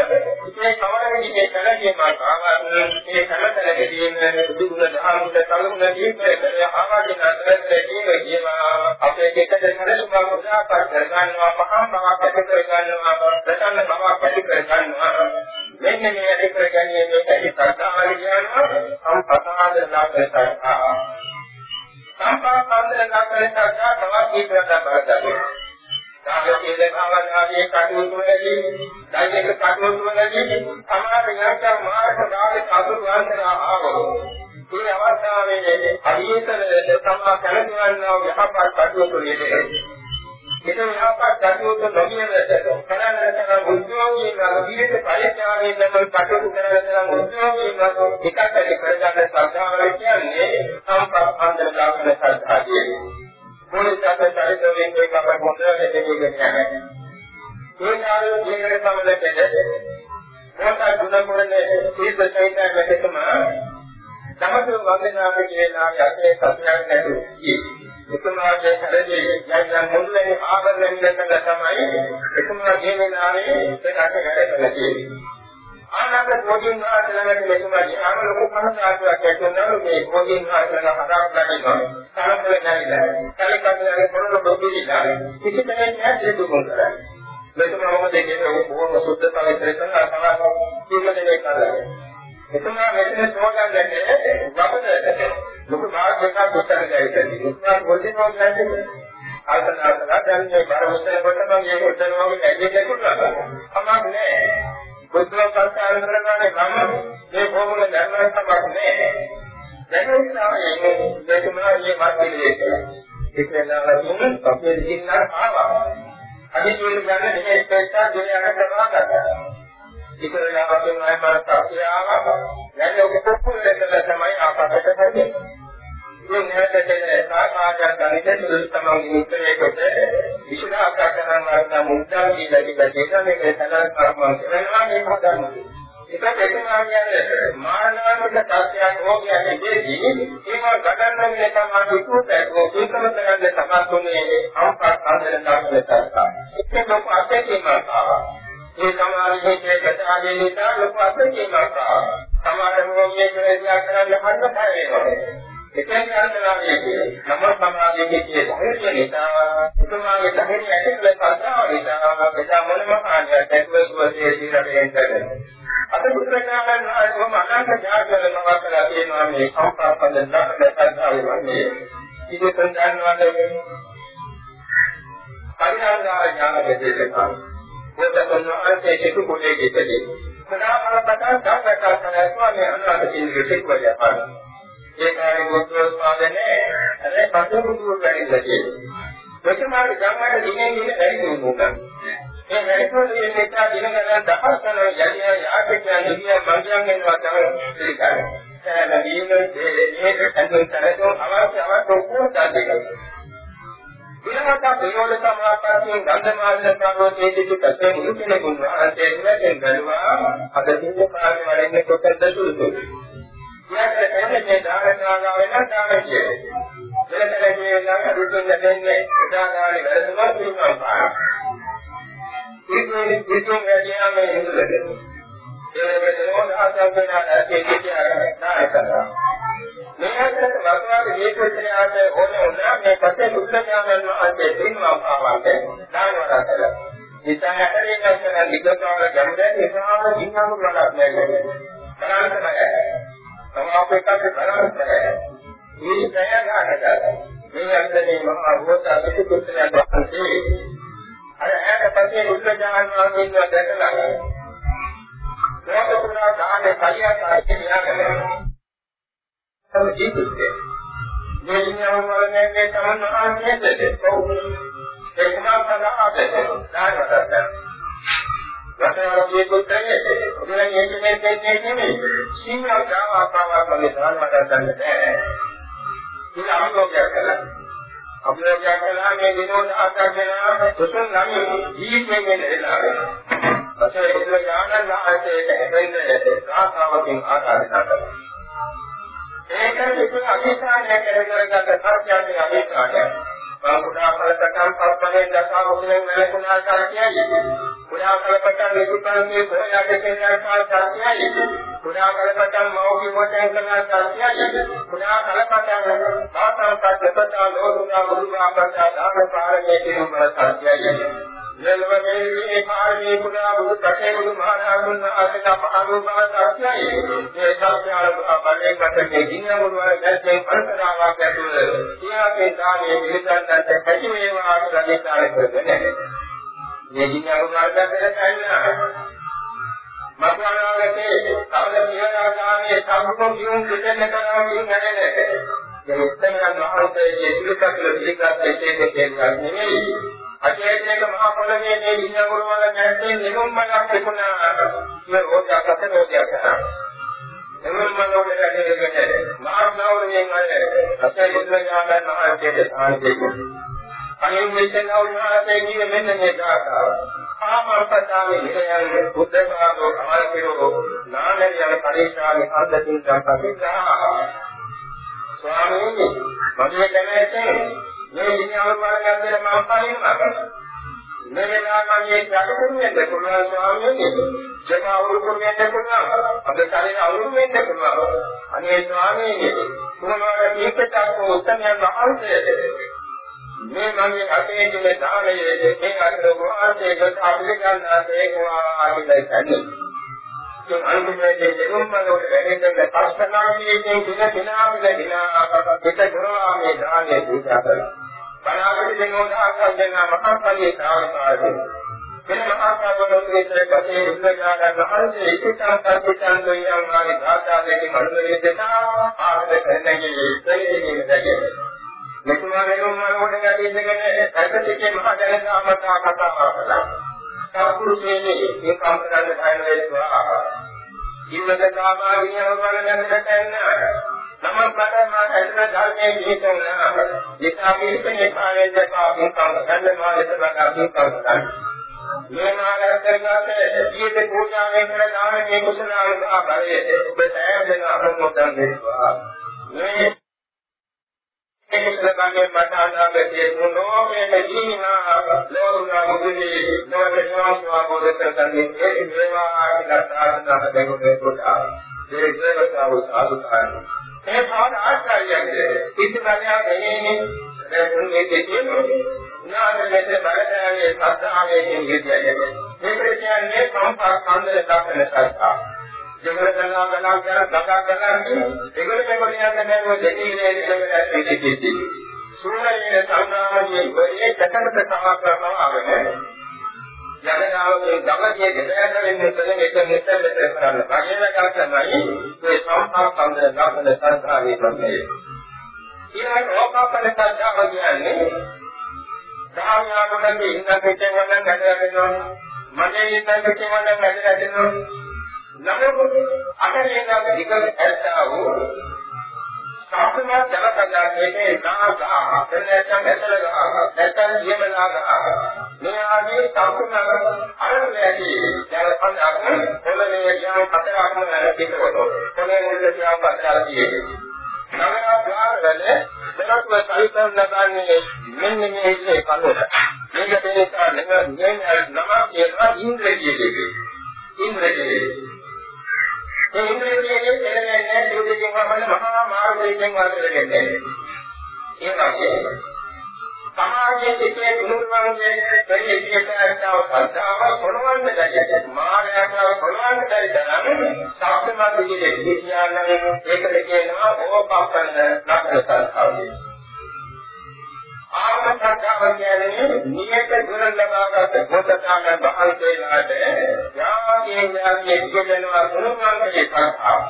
මේ කවරෙන්නේ කලකීම ආවත් මේ කලතලකදීන දුදුන ධාමුද කලුන දීපේ ආවාදින අතරදී කියනවා අපේ එකද සරසුමා උදාපත් කරගන්නවා පහම් බවක් ඇති කරගන්නවා ප්‍රසන්න බවක් ඇති කරගන්නවා. මෙන්න මේ ඇති කරගන්නේ මේකයි සත්‍යාවලිය කියනවා සම්පතාද ලාභසත්තා සම්පාදන කරන සත්‍යා තවත් කීපයක් බලන්න. කාගේ දේශාවන් ආදී කටයුතු වලදී, දෛනික කටයුතු වලදී සමාජ ඥාන මාර්ග කාලේ අසුරවන්තනා ආවෝ. මේ අවස්ථාවේ අධිතර සම්මා කලතුන්ව යහපත් කටයුතු වලදී ඒක යහපත් කටයුතු නොකියනට කරන්නට නම් උද්‍යෝගීන් විවිධ පරිත්‍යාගයෙන් නම් කටයුතු කරන උද්‍යෝගීන් එකක් ඇති කරගන්න ශ්‍රද්ධාව කියන්නේ සම්ප්‍රාප්තන දාන ශ්‍රද්ධාවයි. මොනිසත් චරිතයෙන් මේක අප හොඳට දෙවිගෙන යනවා. ඒ ඥානයේ ජීවිතය සමලකද මොකක්ද ගුණ කරන්නේ සීත සහිත මෙතකම තමතු වන්දනාව කියන ආකාරයේ සත්‍යයක් නැතුව එතුමාගේ හැරදී යයන් මුල්ලේ ආවරණය කරන තමයි එතුමා ජීවනාවේ ඒකට වැඩ කළේ කියන්නේ. ආනන්ද මොදින් වාසලකට මෙතුමාගේ ආම ලොකු කනසාරයක් ඇතුළත මේ මොදින් වාසලක හදාගන්න ගන්නවා. තරකල නැවිලා. කලිකන්නේ පොරොන බොබ්බිලා. කිසි කෙනෙක් නැහැ දුක කරන්නේ. මෙතුමා මොකද කියන්නේ බොහොම සුද්ධ පවිත්‍ර කරන සමාජ ජීවිතේ කරලා. එතුමා මෙතන සෝගන්නට වපද ලොකු මාර්ගයක් උත්තර දෙයිද උත්සාහ වලිනවා නැද්ද? කල්පනා කරලා දැන් මේ බර උත්තර කොට මම ඒක උත්තර වගේ ඇගේ දෙකුණා. අමක් නෑ බුද්ධව සංස්කාර කරනවානේ මම මේ කොහොමද දැනගන්න තමක් නෑ දැනෙනවා මේක මොනවා මේ මාර්ගයේ ඒක නෑනම් අපේ දින්න ආවා. අදිශෝල ගන්න නෙමෙයි එක්කත් දෙයක් කරනවා කරනවා. ඉතිරලා වශයෙන් ආය මාර්ගාව දැන් ඔක කොප්පුල් දෙකල තමයි ආපස්සට හැදෙන්නේ. මේ නැවතට සාමාජික ගණිත සුදුසු තමයි උත්තරේ කොට විශේෂ ආකාරයන් වර්ණ මුද්දා කියලා කියලා මේක සතරක් කර්ම කරනවා මේ හදන්නේ. ඒක දෙකම කියන්නේ මානසික තත්ත්වයක් රෝගයක් දෙදී ඒවා ගණන් වෙන තමයි දුකට ඒකම කරන්නේ සමාතුනේ අවකාශ හදන දායකයන්ට ඒක ලොකු අත්දැකීමක් ආවා ඒ සමාජයේ කතාවේ නිසා ලොකු අත්දැකීමක් ආවා සමාජ රෝගයේ කියලා කරන්න හන්න බය වෙනවා. එකෙන් කරන්නේ නම සමාධියේ කියන ධෛර්යය නිසා එතුමාගේ ධෛර්යය ඇතිකල සත්‍යාව නිසා එදා මොනම කාණ්ඩයක් ඇතුළත සුවසේ සිරරෙන් කරන්නේ අද බුදුරජාණන් වහන්සේ මනංග ජාතකවල නවත්තලා තියෙනවා මේ සම්පාපන ධර්ම වන්නේ ඉතින් දන්නවද පරිණාමය ඥාන ප්‍රදේශකා පොතපොන්න අන්තයේ සිටු කුලයේ ඉපදී සදාමල පටන් ධර්ම කල්පනා ස්වාමීන් වහන්සේ කියන සිටුවලිය පාඩම් ඒ කාර්ය බුද්ධෝත්පාදනේ අර පසුබුදු වැඩිලා තියෙනවා. ප්‍රථමාට ගම්මට දිනෙන් දින වැඩි දුන්නා. ඒ වැඩිපුර දෙන එක දින ගණන් දහස් ගණන් යලිය යාකයන් නිදිය මංගයන් වෙනවා තමයි පිළිගන්නේ. එතන දීන මේක සම්පූර්ණ කරතෝ අවශ්‍ය අවශ්‍ය ඔක්කොම දාන්නේ. ඊළඟට ප්‍රයෝජන සමාපත්තියෙන් ගන්ධමාන කරෝතේ සිට කසේ මුළු කෙනෙකුන් වහන්සේ ඉන්නේ ගලවා අද දින කාර්ය වලින් කොටද සුදුසුයි. ඊට එන්නේ ධාරණාගා වෙන ධාරණිය. වෙනතර කියනවා දුතුන් දෙන්නේ උදාහරණ වැරදුනා පිළිගන්න පාන. ඉතින් ඉතින් වැඩියාම ඉඳලද. ඒ වෙනම ආසම් වෙන ඇත්තේ කියලා කරා. මේකට වර්තමාන ජීවිතයට ඕනේ උනා මේ පස්සේ බුද්ධඥානන් වහන්සේ දෙන්නා පාවන්නේ දානවලා කළා. ඉතින් හැටරේ කරන විද්‍යාවල ගැඹුරට ඒකාම විඥාන වලක් නැහැ. කරන්න බෑ. සමාපේකක කරන්නේ මේ දැය ගන්නට මේ අන්දනේ මහා භූත අසිකුත්‍රයන් වහන්සේ අර ඇයට පස්සේ උද්දජාන වහන්සේ දැකලා ලෝකපුරා දානේ කලියක් ආයේ විනාශ තම ජීවිතේ මේ දිනවල වලනේ තමන් වහන්සේට කවුරු එක්මා කරාද දානකට රටවලදී පුත්‍රයේ ඔබලා මේකෙන් දෙන්නේ නෙමෙයි. සිංහල ගාමාපාවක් වගේ දාන්න ගන්න බෑ. ඒක අනුලෝකයක් කළා. අභියෝගයක් කළා මේ විනෝද ආකාරයෙන් සුසුන් නම් ජීවිතයෙන් එනවා. පස්සේ බුදු ඥාන වාසයට හැදෙන්නේ රාසාවකින් ආකාරයට කළා. ඒකට ඉතින් අධිෂ්ඨානය කරගෙන ගත සත්‍යයේ අධිෂ්ඨානය. කුඩා කලකටම් පස්පනේ දසාවුලෙන් වැළකුණා කාර්යයයි. කුඩා කලපටන් නිකුත්න්නේ කොහොමද කියන කාර්යයයි. කුඩා කලපටන් මෞඛි වචන කරන කාර්යයයි. කුඩා කලපටන් සාතන කච්චපතා ලෝතුනා බුදුමා කරා දාන පාරමී කියන කාර්යයයි. මෙලොවේ මේ කාර්යයේ කුඩා බුදු කටේ බුදු මහරහතුන් වහන්සේට අනුභව සත්‍යයි. මේ සත්‍යාල බලයෙන් කටේ දින මුල් වල දැල්පේ පරතරාවක් ඇතුළ. සියාගේ දානයේ පිළිගන්නට හැකි වේවා කියලා දේශනා කරන්නේ. මේ ජීවිත මාර්ගයෙන් දැනගන්න. මතවානාවකේ කවද පියාගාමී සම්පූර්ණ ජීවුන් දෙන්න කරනවා කියන හැදෙන්නේ. ඒ උත්තරයන් මහන්තයේ ඉලක්ක පිළිගත් දෙකේ දෙකක් නෙමෙයි. අචේතනික මහා පොළවේ මේ විඤ්ඤාණ වල නැත්තේ නිරුම්මනක් තිබුණා. මේ රෝධයක් අත රෝධයක් කරා. නිරුම්මනෝට ඇදෙන්නේ මාර්ගවලින් අය අතේ බුද්ධ ඥාන මහන්තයේ සාහනය දෙන්නේ. කලින් මෙතන උන්වහන්සේ කියේ මෙන්න මේ ගාථාව. ආමර්පතාවේ ඉරයන් බුද්ධඝාතෝ කමල්කිරෝ නාමයෙන් යන පරිශ්‍රාමේ අන්දකින් සම්පතිග්‍රහ. ස්වාමීනි මගේ දැනෙන්නේ මේ විඤ්ඤාණ මාර්ගයෙන් මම පරිණාමයක්. මේ වෙලාවකදී යටකුරු වෙන්න පුළුවන් ස්වාමීනි. ජන අවුරුදු වෙන්න පුළුවන්. අද කාලේ අවුරුදු වෙන්න පුළුවන්. අනේ ස්වාමීනි මොනවාද මේකට උත්තරයන් වහන්සේ මේ මගේ අතේ තියෙන දානයේ මේ අතර වාසයකට අභිගන්නාට ඒකවා ආදිලයි කියන්නේ. ඒ අනුමතයේ දෙවොම්මලෝට වැඩෙන්න පස්සනාමයේ කියන දිනාමිල දිනා පිට කරවා මේ දානයේ පූජා කරනවා. බණාපති දෙනෝ දහසක් දෙනා මහා පරියේ සාවකාරයි. වෙන මහා කාර්යවලදී පසේ ඉස්සරහට ගහන්නේ ඉතිතා සත්‍යයන් දෙවියන් වහන්සේ ධාතාවේදී කරුණේ දෙනා ආද කරන්නේ ඉතිරි දෙන්නේ. මෙතුමා වෙනුම් වලට ගැදෙන්නගෙන ඇත්තටම මහා දැනගාමතා කතා කරලා. සත්පුරුෂයනේ මේ කාම කරන්න බයන වෙනවා. ජීවිත සාමාන්‍යව වලට දැනගන්න. නමක් මට මා ඇතුළ ධර්මයේ ජීවිතවල ඒකාපීකේ කාලේ දක්වා මේ කාම කරන්න මාලට බගා මේ කාම කරන්න. මේ මාර්ග කරගත ජීවිත පූජාවෙන් කරන දානමය කුසලානුභව බලයේ. ඔබ සෑම දෙනා අනුමෝදන් වෙනවා මේ ඒකලකන්නේ මතානාගතේ මොනෝමේ ජීනා ලෝරුණා මුදුනි නවකේවා ස්වාමෝද කරන්නේ ඒ මේවා ඉලක්කාරණ දෙගොඩේ කොට ඒ දේවතාවු සාදුකාරයි. ඒ භාවන ආශ්‍රයයන්ගේ ඉතිමනියා ගෙනේ දැන් මේ දෙකේ ඥානයේ බලදාවේ සත්‍යාවේ කියන විදියයි මේක කියන්නේ සම්පූර්ණ සම්දේ දක්වන සත්‍යා. දෙවල කරනවා ගණන් කරන දකා කරන්නේ ඒගොල්ලෝ මේගොල්ලෝ යන්නේ නැහැ දෙකේ ඉඳලා පිටිපිටි සූර්යයේ සංනාමයේ ඉවරේ කතරට සමාක්‍රමවගෙන යනනාවේ ගමනේ දෙදැන වෙන්නේ තලෙ එක මෙතන කරන්න. භාගයලා කරනයි මේ සම්පා සම්දර ගමන සංස්කාරයේ ප්‍රමේය. ඊළඟ ඕකාපන සංඥාව කියන්නේ ධාර්මයාගමනේ ඉන්න පිටේ වන්න නැදලා මගේ ඉන්න පිටේ වන්න නැදලා නමුත් අකලේනාක විකල ඇත්තා වූ සාප්‍රම ජනපදායේ නාගා එතනටම ඇතල ගහ නැත්නම් ජීවනා ගහ මේ ආදී සාප්‍රම අරමුණේදී ජනපදාක පොළවේ ඥාන පතරක්ම පිටකොට පොළවේ මුල්ල ඥාන පතරකදී නගර ద్వාරවල දරත්ව සහිතව ලබන්නේ මෙන්න මේ ඉන්නේ කනුවට මේක තේරෙන්න නම නම කියනවා ඉන්ද්‍රියයේ ඉන්ද්‍රියයේ ඒ ඉන්ද්‍රියයේ තේරෙන්නේ සුදුකින් වහන මහා මාර්ගයෙන් වර්ධනය ඒ වගේ සමාජයේ සිටේ තුනුරුවන්ගේ දෙවියන්ට අර්ථව සද්ධාව කොළවන්න දැරිය මායාව කොළවන්න දැරියනම් සාප්‍රමත් විදිහේ විද්‍යාඥයන් ඒකට කියනවා ඕපප්පන්න නක්ෂත්‍ර සංස්කාරය ආත්ම සංඛාව කියන්නේ නියත ගුණ ලබාගත් මොසතාන බහන්සේලාට යාගේ යාගේ කියනවා ගුණාංගයේ සංඛාව.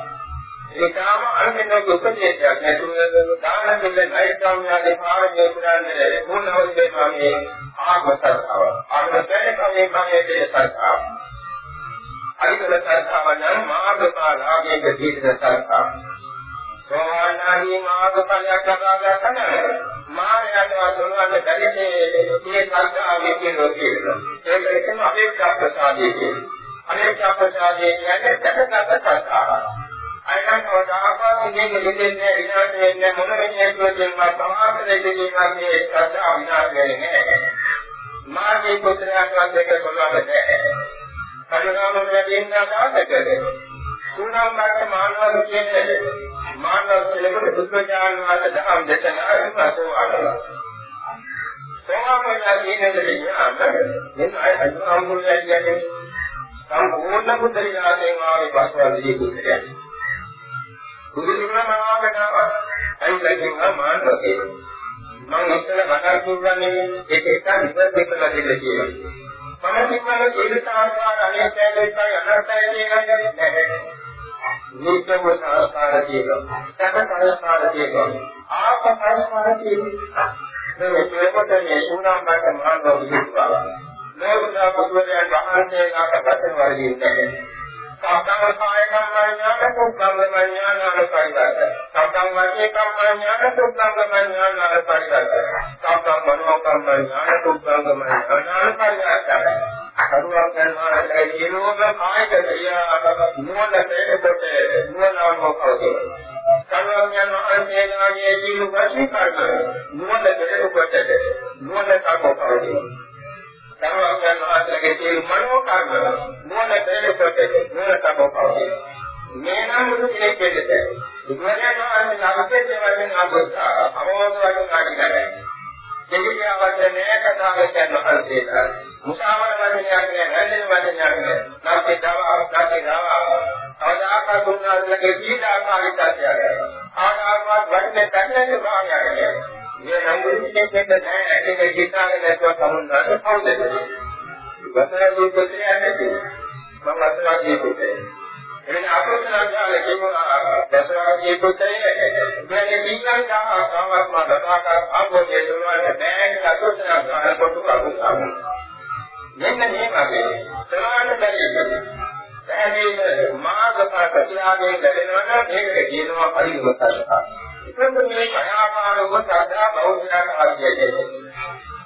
ඒකම අන්තිමක උපදේශයක් නැතුව දාන දෙන්න නෛර්යාම්‍යයේ පාරමී පුරන්නේ මොනවද වෙනවා මේ ආත්ම සංඛාව. ආත්ම සංඛාවේ කමයේ සංඛාව. අනිකල සංඛාව නම් මාර්ගපාලාගේ දීර්ඝ සංඛාව. සෝවානාදී මාර්ගඵලයක් ලබා ගන්න මායයට වසුනවන්න බැරිසේ මේ සංඛාවේ කියනවා කියනවා. ඒක එකම අපේක්ෂා ප්‍රසාදයේ කියනවා. අපේක්ෂා ප්‍රසාදයේ කියන්නේ සැකගත සංඛාරය. අයනම් කවදාකවත් මේ දෙන්නේ විනාශ වෙන්නේ මොන විදිහකින්වත් සමාප්ත දෙකකින්වත් මේ ශ්‍රද්ධාව විනාශ වෙන්නේ නැහැ. මාගේ පුත්‍රයාට දෙක කොල්ලන්න බැහැ. කරුණාවෙන් වැඩින්න ආසකද. සූනම් මාර්ග මානව කියන්නේ මානව කෙලෙකට බුද්ධජාන වාද දහම් දේශනා කරනසෝ ආනවා. සෝවාන් කියන්නේ මෙන්න අය අනුමුල්ලා කියන්නේ සම්පූර්ණ බුද්ධ විලාසයෙන් ආවේ පස්වල්දී බුද්ධයන්. බුදුසසුන මාවකනවා. අයිලකින් මානවකේ. මම ඉස්සර කතා කියන්නේ ඒක එක නිවැරදි දෙකලා දෙන්න කියලා. මම කියන්නේ ඒ සාස්වාද අනිත්‍යයි අනර්ථයි කියන එක නෑ. නිත්‍යම සංස්කාර තියෙනවා. සැප සංස්කාර තියෙනවා. ආත්ම සංස්කාර තියෙනවා. මේ ප්‍රේමත මේ සූනාම්බට මානව විදිහට. ලෝකනා බුදුරජාණන් වහන්සේලාට වචන වර්ගින්නේ සම්පං කාය කම්මඤ්ඤාන කුක්ඛංග මඤ්ඤාන පරිදාත. සම්පං වාචේ කම්මඤ්ඤාන කුක්ඛංග මඤ්ඤාන පරිදාත. සම්පං මනෝ කම්මඤ්ඤාන කුක්ඛංග මඤ්ඤාන පරිදාත. කරුණා කරනවා කියනෝම කායික ක්‍රියා නුවණ දෙනකොට නුවණම කවදේ කරුණාඥාන අන්‍යනාගේ ජීව වශයෙන් කරන නුවණ දෙනකොට නුවණ කවදේ කරුණාඥාන අන්‍යගේ ජීව මනෝ කර්ම නුවණ දෙනකොට නුවණ කවදේ මේ නම් මුළු කෙනෙක් දෙන්නේ බුදුරජාණන් වහන්සේ නාමකේ වශයෙන් ආපොත් අමෝඝ වශයෙන් කාටිකරයි දෙවියන් වහන්සේ කතාව කියන වහන්සේට මුසාවර වචනයක් නෑ වැළඳෙන වචනයක් නෑ. නැත්නම් දව නැත්නම් දව. අවදාක දුන්නාලගේ සීදාකාරී තත්ත්වයක් ආනාපාන වචනේ තැන්නේ භාගයක් නෑ. මේ නම් දෙකෙන් නෑ ඒක හිතාගෙන නැතුව සමුන්නාට කවුද වසරේ පුත්‍රයා නැති මම වසරේ පුත්‍රයා එවැනි අකුසලයන් කියනවා දසවාගේ පුත්‍රයේ මේ කිංගන් ගා කාමත්ම දතාකාර ආභෝධයේ දුරවන්න බෑ කියලා අකුසලයන් ගන්න කොට කරුණා මෙන්න මේ වගේ ප්‍රමාණ බැරි පැහැදිලි මාර්ගඵල ප්‍රතිආගයෙන් ලැබෙනවා නම් මේකට කියනවා පරිවර්තනක. ඒකත් මේ කයාකාරව සාදා බෞද්ධයන් ආදියයි.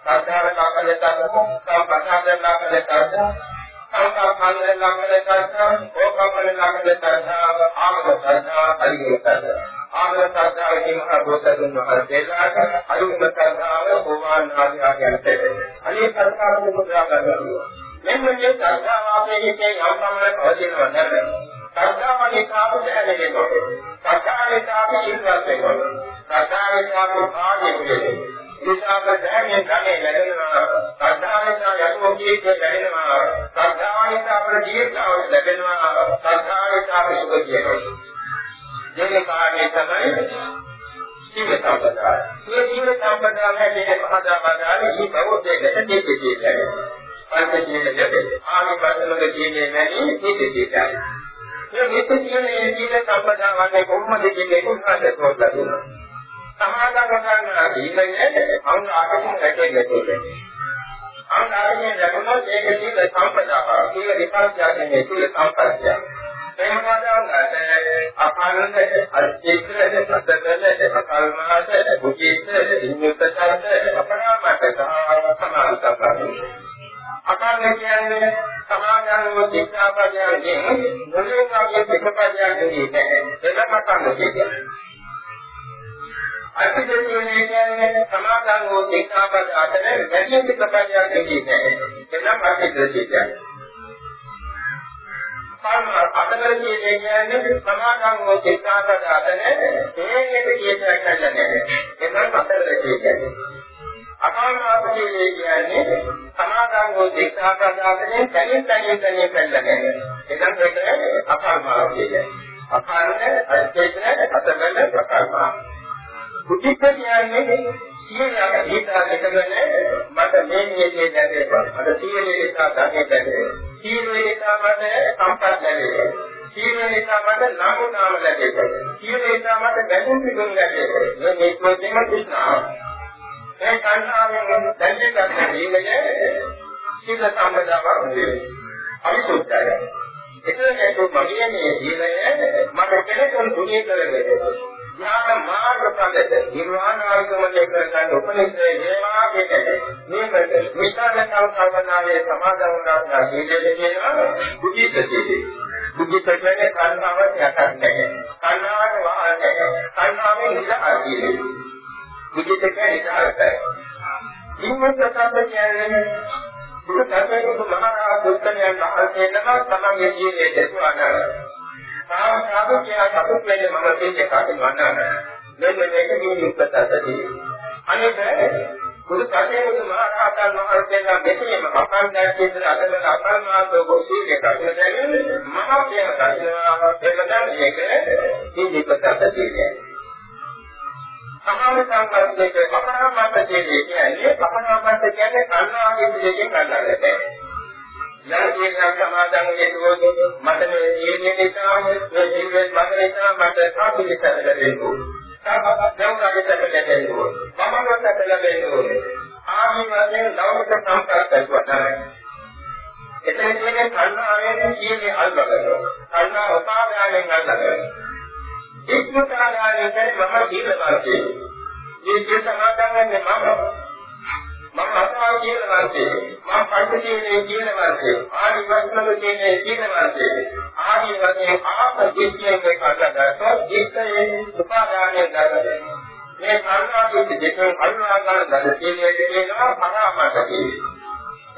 සාධාර ලක්ෂණ තත්ත්ව සම්පදාන ලක්ෂණ තත්ත්ව සංකාපන ලක්ෂණ තත්ත්ව ඕකපන ලක්ෂණ තත්ත්ව ආගම තත්ත්ව අලිගේ තත්ත්ව ආගම තත්ත්ව කියන දෝෂයන් වහන්සේලාට අලුත්ම තත්ත්ව ඕවාන් ආදී ආයතන අනේ සංකාපන මුද්‍රා ගන්නවා මෙන්න මේ තත්ත්ව අපේ හිතේ යම් සමනක් පවතිනවා නේද සද්ධාවනේ කාපුද ඇලෙනකොට සද්ධාවේ කාපු ඉන්නත් වෙනකොට සද්ධාවේ කාපු ආදී වෙන්නේ විසාක දැනෙන ගමේ ලැබෙනවා සද්ධාවේ යතුෝ කීකේ ලැබෙනවා සද්ධාවේ අපේ ජීවිතාවට ලැබෙනවා සද්ධාවේ අපේ සුඛ කියනවා දෙක කාර්යය තමයි සීල සම්පදාය. මේ සීල සම්පදාය හැදෙන්නේ පහදා බදාලේ මේ බෞද්ධයෙක්ට දෙකේ කියන්නේ. පංච සීල ලැබෙන්නේ. ආනි බස්සලක සීලේ නැති නිත්‍ය සීලයි. මේ නිත්‍ය සීලයේ සීල සම්පදා වන්නේ කොහොමද කියන්නේ උන්වහන්සේ තෝරලා දුන්නා. සමාදාන කරන සීලයේ අංග අටකින් රැකෙන්නේ. අංග අටකින් රැකුණොත් ඒක සීල සම්පදාව. සීල විපස්සනාවේ සීල සම්පදාය. ප්‍රේමනාදාංගත අපාරණක අධිකරණ සතරද අකල්මාස බුද්ධිස්ස ඉන්නුත්තසත් අපරාමත සමාන අකන්න කියන්නේ සමාජානව ශික්ෂාපදයන්ගෙන් මුලින් වගේ පිටපදයන්ගෙන් එදම අකන්න කියන්නේ. අතිදේශයේ කියන්නේ සමාජානව ශික්ෂාපද අතර වැඩි පිටපදයන්ගෙන් එදම අතිදේශය කියන්නේ. අතවල කියන්නේ සමාජානව ශික්ෂාපද අතර ඒ එක කියයක් නැහැ. එදම අතවල කියන්නේ. අකාමාපතියේ කියන්නේ සමාදන් වූ ශික්ෂා ප්‍රදානයේ තනින් තනින් තනින් කළගෙන. එනම් ඒක අකාමාපතිය. අකාරණ අචේතන අතවල ප්‍රකාශා. කුටික කියන්නේ සියලක දීතා දෙකගෙන මට මේ නියේ දැනෙනවා. අද සියලේ නිසා ධනෙ දැනෙනවා. සියලේ නිසා මට සම්පත් දැනෙනවා. සියලේ නිසා මට නාම නාම ලැබෙනවා. සියලේ නිසා මට බැඳුම් පිටුම් ලැබෙනවා. මේ මේකෙම කිස්නා ඒ කන්නාවෙන් දැන්නේ ගන්න දීලේ සීල සම්පදාවක් නෙවෙයි. අවිසුද්ධය. ඒකේ මගේ මේ සීලය මට කෙනෙකුන් දුනිය කරගෙන ඥාන මාර්ග පදද නිර්වාණ ආර්ගමණය කරගන්න උපනිෂේ වේවා කියකේ මේ විස්තරණ කල්පනාවේ සමාදන් වුණා සීලයේ කියනවා බුද්ධිත සීලය. බුද්ධිත කියන්නේ කන්නාවක් යටක් නැහැ. කන්නාවට වාහන නැහැ. කන්නාවේ නිදා සීලය. විදිහට ඉතාලයි. ඉන්න ප්‍රසන්න කියන්නේ බුදුසසුන මහා දුක්ඛයන් වහන්සේනම තමන්ගේ ජීවිතේ දෙතුවාන. තාම සාදු කියන සතුත් වෙන්නේ මම කියන්නේ කාටද වන්නන. මෙන්න මේක දිනු ප්‍රසන්නදී. අනිත් බුදු සසුනේ බුදු මහා රහතන් වහන්සේලා මෙතනම අපන්දා කියන අදල අපන්නාතෝ ගොසීගේ කටන දැනෙන්නේ මහා කියන කටනවා එන්න මේක ඉන්දික ප්‍රසන්නදී. සමාන සංකල්පයක අපරාමත්‍යයේ කියන්නේ අපරාමත්‍ය කියන්නේ කන්නාගේ දෙකෙන් ගන්නට බැහැ. යම් කෙනෙක් සමාදන් වෙනකොට මට මේ ජීවිතේ නිසා මේ ජීවිතේ මට නිසා මට සාපිලිසත ලැබෙන්නේ. සාපදවුනකට ලැබෙන්නේ. මමකට ලැබෙන්නේ. ආදී වශයෙන් ලෞකික සංකල්පයක් වතන. එතන කියන්නේ කන්නාවේ කියන්නේ අල්බගනවා. කන්නා උපාදානයෙන් අල්බගනවා. ඉක්මතාදානේ කියන්නේ මම සීලවන්තයෙක්. මේ සිය සමාදන් වෙන්නේ මම. මම අසාව කියනවාන්තේ මම පංචශීලයේ කියනවාන්තේ ආදි වස්තුක කියන්නේ කියනවාන්තේ ආදි වශයෙන් ආපදිත්‍යයෙන් කරගත්තොත් ජීවිතයේ උපාදානය දරගන්න මේ කර්මාදී දෙකෙන් අනුරාගන දද කියන්නේ කියනවා පරාමර්ශ කියන්නේ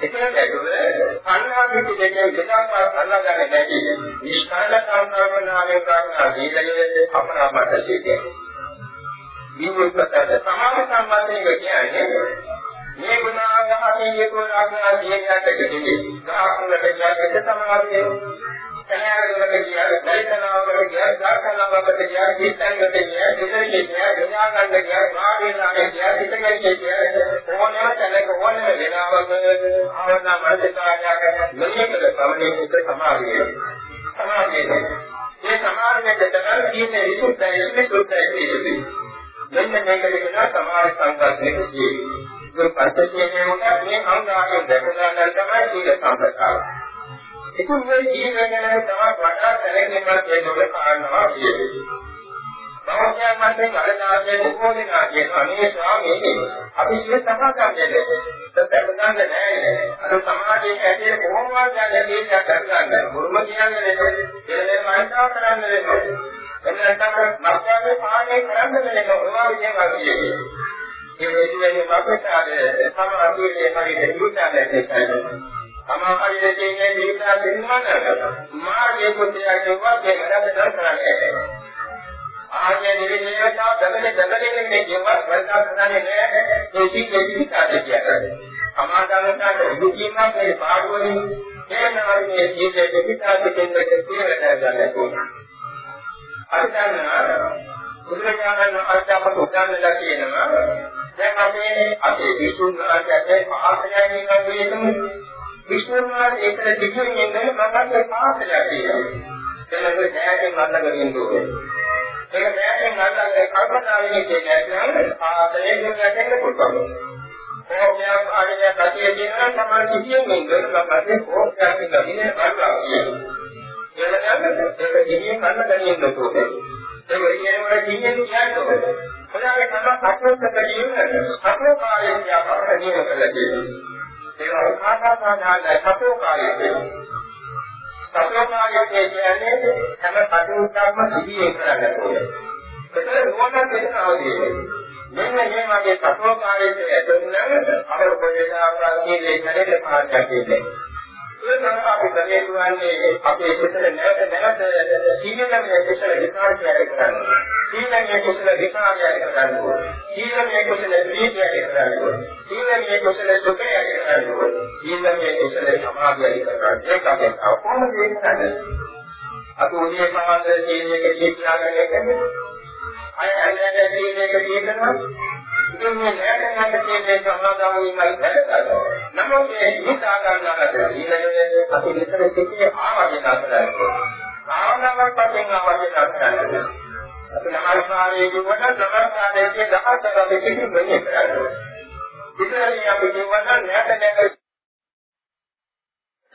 එතන ඇතුළේ සංඝාපිත දෙකේ දෙකක් අල්ලගන්න බැරි නිෂ්කාල සංකල්පනාවේ කරන සීලයේ අපරාමත සීලය. විමුක්තත සමාධි සම්බන්ධයෙන් කියන්නේ මේ ගුණාගහකින් යකෝනාගා සියයට දෙන්නේ. ගාහකුලට කියන්නේ සමාධිය. කලාවකට කියන්නේ දෛතනාවකට කියන්නේ දාර්ශනාවකට කියන්නේ කිස්තන්කට කියන්නේ දෙදෙනෙක් කියන්නේ විඥානකට කියන්නේ මාර්ගයකට කියන්නේ පිටකයට කියන්නේ ඕනෑම තැනක ඕනෑම වෙලාවක ආවනා මනසකාරයකට මෙහෙමද සමනේ උත්තර සමාධිය. සමාධිය. මේ සමාධියට තමයි කියන්නේ විසුද්ධය විසුද්ධය කියන්නේ. මෙන්න මේක කියනවා සමාධි සංකල්පයක කියන්නේ. ඒක පරිච්ඡේදයේ උනත් මේ අංගාවෙන් දැකලා ගන්න තමයි සීල සම්ප්‍රදාය. ඉතින් මේ ජීවිතය ගැන තවත් වඩා සැලකිලිමත් වෙන්න ඕන කාරණා කියන්නේ. බෞද්ධයන් වහන්සේ අරදාසේ බොහෝ දෙනා කියනවා මේ ස්වාමීනි අපි සිය සමාදම් දෙන්නේ. ඒක ගන්න නෑ. අර සමාජයේ ඇදී කොහොමද යන්නේ කියලා කරගන්න. මුරුම කියන්නේ දෙලේ මනසා කරන්නේ නෙමෙයි. එන්නතම මර්යාදේ පාලනය කරන්න දෙන්නේ ඔයා විදිහට වගේ. ඒ වේදිකේ මාපේසාවේ සමාජයේ හරියට දුතාලේ දෙකයි. සමාහාරයේ තියෙන දීපා දෙන්නන මාර්ගයේ පුත්‍රයා කියවා මේ වැඩ කරන්නේ. ආර්ය නිවිදේවතා බබලේ බබලේ මේ කියවා වර්තා කරන්නේ නෑ. ඒ කිසි කිසිකාට කියන්නේ. සමාදානකට දුකීමක් මේ පාඩුවලින් එනවා මේ ජීවිතේ පිටාට දෙන්නට කියලා ගන්න ඕන. අර්ථයන් බුදුරජාණන් වහන්සේ අපට උගන්වලා කියනවා දැන් අපේ අපේ විසුණු ආශ්‍රයයේ පහසයන් කියන විශ්වවිද්‍යාලයේ ඒකට දෙකින් ඉන්නේ මමත් පාසලක් තියෙනවා. ඒක දැයකින් අල්ලගෙන ඉන්නවා. ඒක දැයකින් අල්ලගෙන කල්පනාවෙන් කියන්නේ පාසලේ ඉන්නකෙන්න පුළුවන්. ඕකයක් ආගෙන කතිය කියනවා තමයි කිසියෙන් ඉන්නේ මමත් ඕකයක් ඉන්නේ බලනවා කියනවා. ඒක ඒක දෙකින් අල්ලගෙන ඉන්නකොට ඒක කියන්නේ කිසියෙන් කියන්නේ ඔයාලගේ කම අත්‍යන්ත කියන සත්‍යකාරී ව්‍යාපාර කියන කලදී ඒවා කාකාසානාලයි සතෝකාරය කියනවා. සතෝකාරය කියන්නේ හැම කටයුත්තක්ම සිහියෙන් කරන්න ඕනේ. ඒක නුවණ දෙනවාදී. මෙන්න මේ වගේ සතෝකාරයේ ඇතුළත අපර පොඩේලා කියන්නේ කඩේ පාඩයක් කියන්නේ. ඒ තමයි අපි ගන්නේ කියන්නේ අපේ සිතේ නැවත නැවත සීලමය කුසල විකාශය කරන්නේ. සීලමය කුසල විකාශය කරන්නේ. සීලමය කුසල ප්‍රීතිය කරන්නේ. සීලමය කුසල සුඛය කරන්නේ. සීලමය කුසල සමාධිය කරන්නේ. ඒක අපේ කොහොමද කියන්නේ? අපි උදේ පාන්දර සීලයක දීප්තියාගෙන ඉන්නේ. අය අයගේ සීලයක දීපනවා. ඉතින් මේ නෑදෑයන්ට කියන්නේ සමාදානීමයි වැඩකට. නමුත් මේ හිතා ගන්නකට සීලය අපි විතර සිටියේ ආවදින අතරයි. භාවනාවක් වශයෙන් ආවදින අතරයි. අපි නමස්කාරයේ කියවන නමස්කාරයේ දහතර දෙකකින් වෙන්නේ කරන්නේ. ඉතින් අපි කියවන නෑට නෑට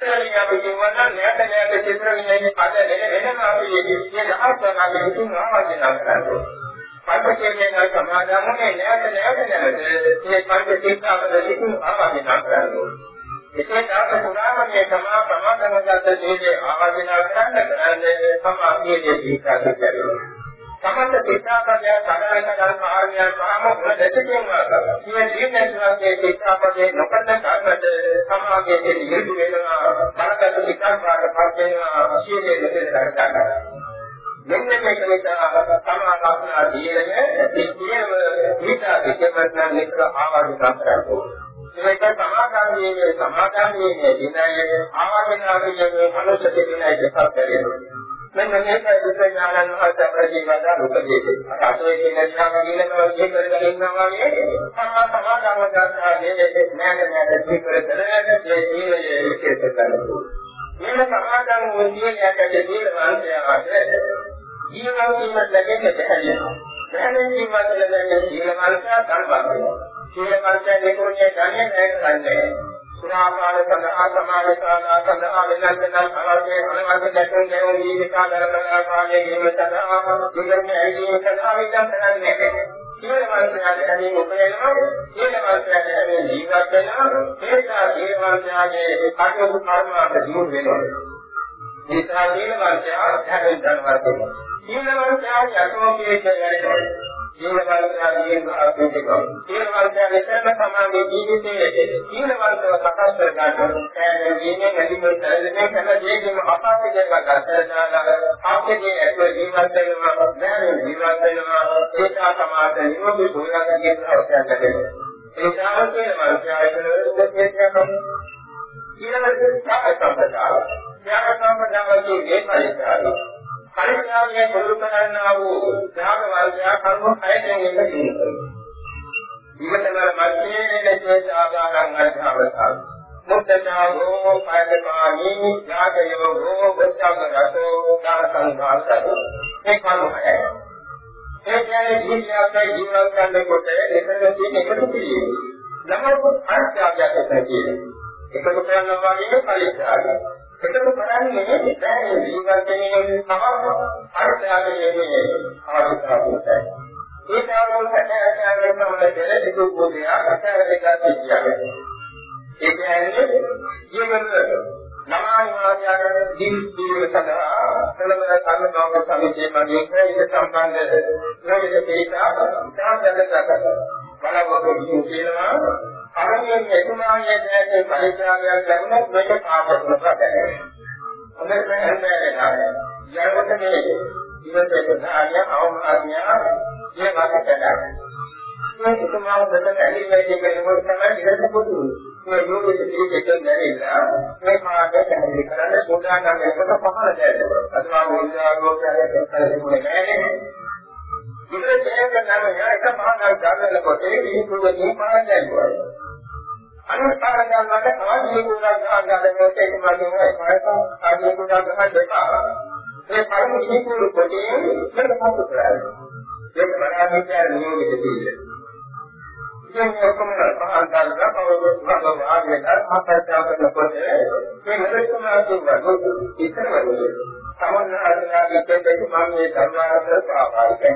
ඉතින් අපි කියවන නෑට නෑට චිත්‍ර විනයනේ පද වෙන වෙනම අපි මේ දහතර අපි හිතුන ආවදින අතරයි. පංචකේයන සමාදානයේ නැවත නැවත නැවත මේ පංච තීර්ථාවද සිටින ආවාදින කරන්නේ. එසේ තාත පුරාම මේ සමා ප්‍රමාදමගත දේ ආවාදින කරන්න කරන්නේ සමාධියේ දීකාද කරනවා. සමන්ත තීර්ථාපදය සාධාරණ ධර්ම ආර්ය සාම මුල දෙකකින් වාසය. මේ දීර්ඝස්වාගේ තීර්ථාපදේ නොකරන කර්මද සමාගයේ නිරුද්ධ වෙනවා. බලකට විකාශාට පත් වෙනවා. සියයේ දෙකේ කරගන්නවා. මෙන්න මේක නිසා සමානාත්මා දීලය ඉස්තියව හිතා දෙකකට නිතර ආවර්ජන කරනවා. මේක සමාදානයේ සමාදානයේ දිනයේ ආවර්ජනාවේ මනස දෙකේ දෙකක් බැරිවෙනවා. මෙන්න මේක විද්‍යාඥයන් වහන්සේ ප්‍රතිවදා උපදේශය. අතෝ කියන ශ්‍රාම කියනවා කිය කරගෙන ඉන්නවා වගේ සමා සමාදාන ගන්නාගේ නෑන නෑන සිකර කරගෙන මේ ජීවිතයේ විශේෂ කරනවා. මේ සමාදාන වූ ජීවිතයට ජීවන්තයාට ජීවවීමට ලැබෙන්නේ බැහැ. බැහැ ජීවත් ලැබෙන්නේ ජීවමානසා කල්පක්. ජීවමානසා දෙකෝනේ ගන්නේ නැහැ කරන්නේ. සුරාපාන සඳහා සමාලසානා සඳහා වෙනන්දන අවශ්‍ය අනවශ්‍ය ගැටුම් ගැවුම් ජීවිතා දරන කාලයේ ගේම සඳහා දුර්ගම ඇලීම සඳහා විදම් කරන්නේ. ජීවමානසාගේ හැදී උපයනවා. ජීවමානසාගේ හැදී ජීවත් වෙනවා. ඒකා ජීවමානසාගේ කටයුතු කර්මාට දියුණු වෙනවා. ඒකා ජීවමානසා හැදී ධනවත් වෙනවා. සීලවන්තයාගේ අසෝකයේ කියන්නේ සීලවන්තයාගේ ආත්මිකව සීලවන්තයාගේ සෑම සමාජයේ ජීවිතයේ සීලවන්තව සකස් කර ගන්න කෑම ජීවිතේ නැතිවෙ තරදේ කන ජීවිතේ අපාතේ දෙක ගන්නවා ආපේ ඇතුළේ ජීවත් වෙනවා දැනෙන ජීවත් වෙනවා ඒක සමාජ නිරෝධී භෝගයන් කියන අවශ්‍යයක් නැහැ ඒ සාමසේ මනුෂ්‍යයන්ට දෙකේ කියනවා ඊළඟට සාප සම්පදාය ත්‍යාග සම්පදාය කියන්නේ පරිත්‍යාගය පරිඥාණය පුරුදු කරන්නා වූ ත්‍යාග වර්ගය කර්ම හයෙන් එන්න තියෙනවා. විමතවල මැදේ ලෙස ආගාරං අධ්‍යාවතාව. මුත්තජාගෝ පයදමානි යාගයෝ ගොච්ඡංග රතෝ දාසංඝාසය. මේ කර්ම හයයි. ඒ කියන්නේ ජීවිතයේ ජීවත් කරනකොට එතන තියෙන එකතු පිළිවෙල. නමුත් අර්ථාභ්‍යාසය කියන්නේ එකතු කරනවා වගේ පරිත්‍යාගය. ඒක කරන්නේ දැන් ජීවිතයේ සමහර අර්ථයන්නේ අවශ්‍යතාවය. ඒ කාරණා සැකයන් තමයි දෙල දුක පොදියා අත්‍යවශ්‍ය දෙයක්. ඒ කියන්නේ ජීවන නමානිවාදයන් දිවිදීව සඳහා කලබල කර්ම භාව සමිතිය මගින් ඒක සම්බන්ධ නොවිද තේසා සාධනකට බලවතු කියනවා අරමිය එතුමාගේ දැනට පරිත්‍යාගයක් ලැබුණොත් මේක පාපකම කරගන්න. හොඳට හැන්දෑවෙලා යනකොට මේ ඉවතේ ප්‍රධානිය අවමානිය මේ වාක්‍යය මේ එතුමාව දෙන්න ඇලිලා කියනකොට තමයි ඉරට පොදු. මේ යෝගයේ දෙකෙන් දැනෙලා මේ මාර්ගය පැහැදිලි කරන්න සෝදානම් වෙනකොට පහළ දැනෙනවා. අදම මොන්දාගෝචාරය කරලා නැහැ. ඉතින් ඒක නම් එක මහා ගානලකොට ඉහිපුවකින් පහළ දැනෙනවා. අනිත් පාර ගන්නකොට ආදී ගුණා ගන්නකොට ඒක මගේ පාරක ආදී ගුණා ගන්න දෙපා. මේ පරම ඉහිපුව කොටේ මෙන්න පහළ කරලා. ඒක මනාවිචාර නියෝගිත තියෙනවා. ඉතින් ඔක්කොම පහන් දාලා කවුරුත් වගේ ආගෙන ආපස්සට කරනකොට මේ මෙතනම කියනවා ඉතන වගේ සමන්නාගේ දෙකේ මම මේ ධර්මාර්ථ පාපායි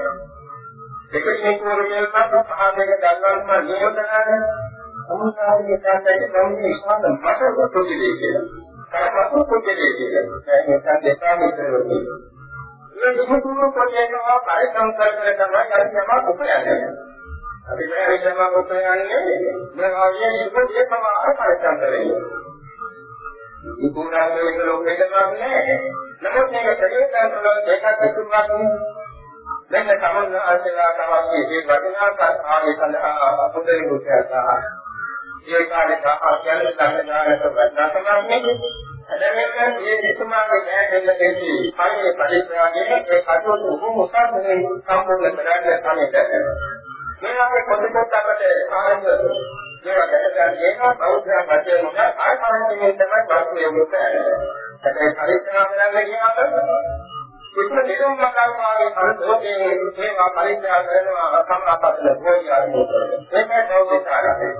දෙකකින් කෝරේ පස්ස පහදක දල්වන්න නියෝජනය සමුදායේ කාටද කවුනේ ඉස්හාන මට පොදුලේ කියලා. කරපතු පොදුලේ කියලා. ඒක දෙකම ඉතන මේ දුක පොදේනවා පරිසම් කරන තමයි අර යම උපයන්නේ. අපි මේ විදිහම උපයන්නේ මේ වගේ ඉක්මනිය සමාන පරිචන්දරේ. ඉක්ුණාගේ වෙන ලෝකෙක නැහැ. නමුත් මේක ප්‍රයෝජන වල දෙකක් තුනක් දැන් සමන ආශලා තමයි මේ වටිනාකම් ආගේ සඳහා අපුදේ උත්සාහ. ඒ කාලේ තමයි කියන්නේ සංඥාගත වටිනාකමක් හැදෙන්න මේ සිතුමාගේ නෑ දෙන්න දෙන්නේ පරිදි පරිත්‍යාගයේ ඒ කටයුතු උපමුසන්නේ සම්පූර්ණ කරගන්න තමයි මේ වගේ පොඩි පොත් අපට ආරම්භ මේවා දැකගන්න කියනවා බෞද්ධ වචන මොකක් ආකාරයෙන් තමයි වාස්තු යොමුත් හැබැයි පරික්ෂා කරන්න කියනකොට ඉතින් නිරුම් මකාවාගේ පරිදෝකේ මේවා පරික්ෂා කරනවා. සම්මාපතල භෝගය අනුකූලව මේක දෞර්යකාරයි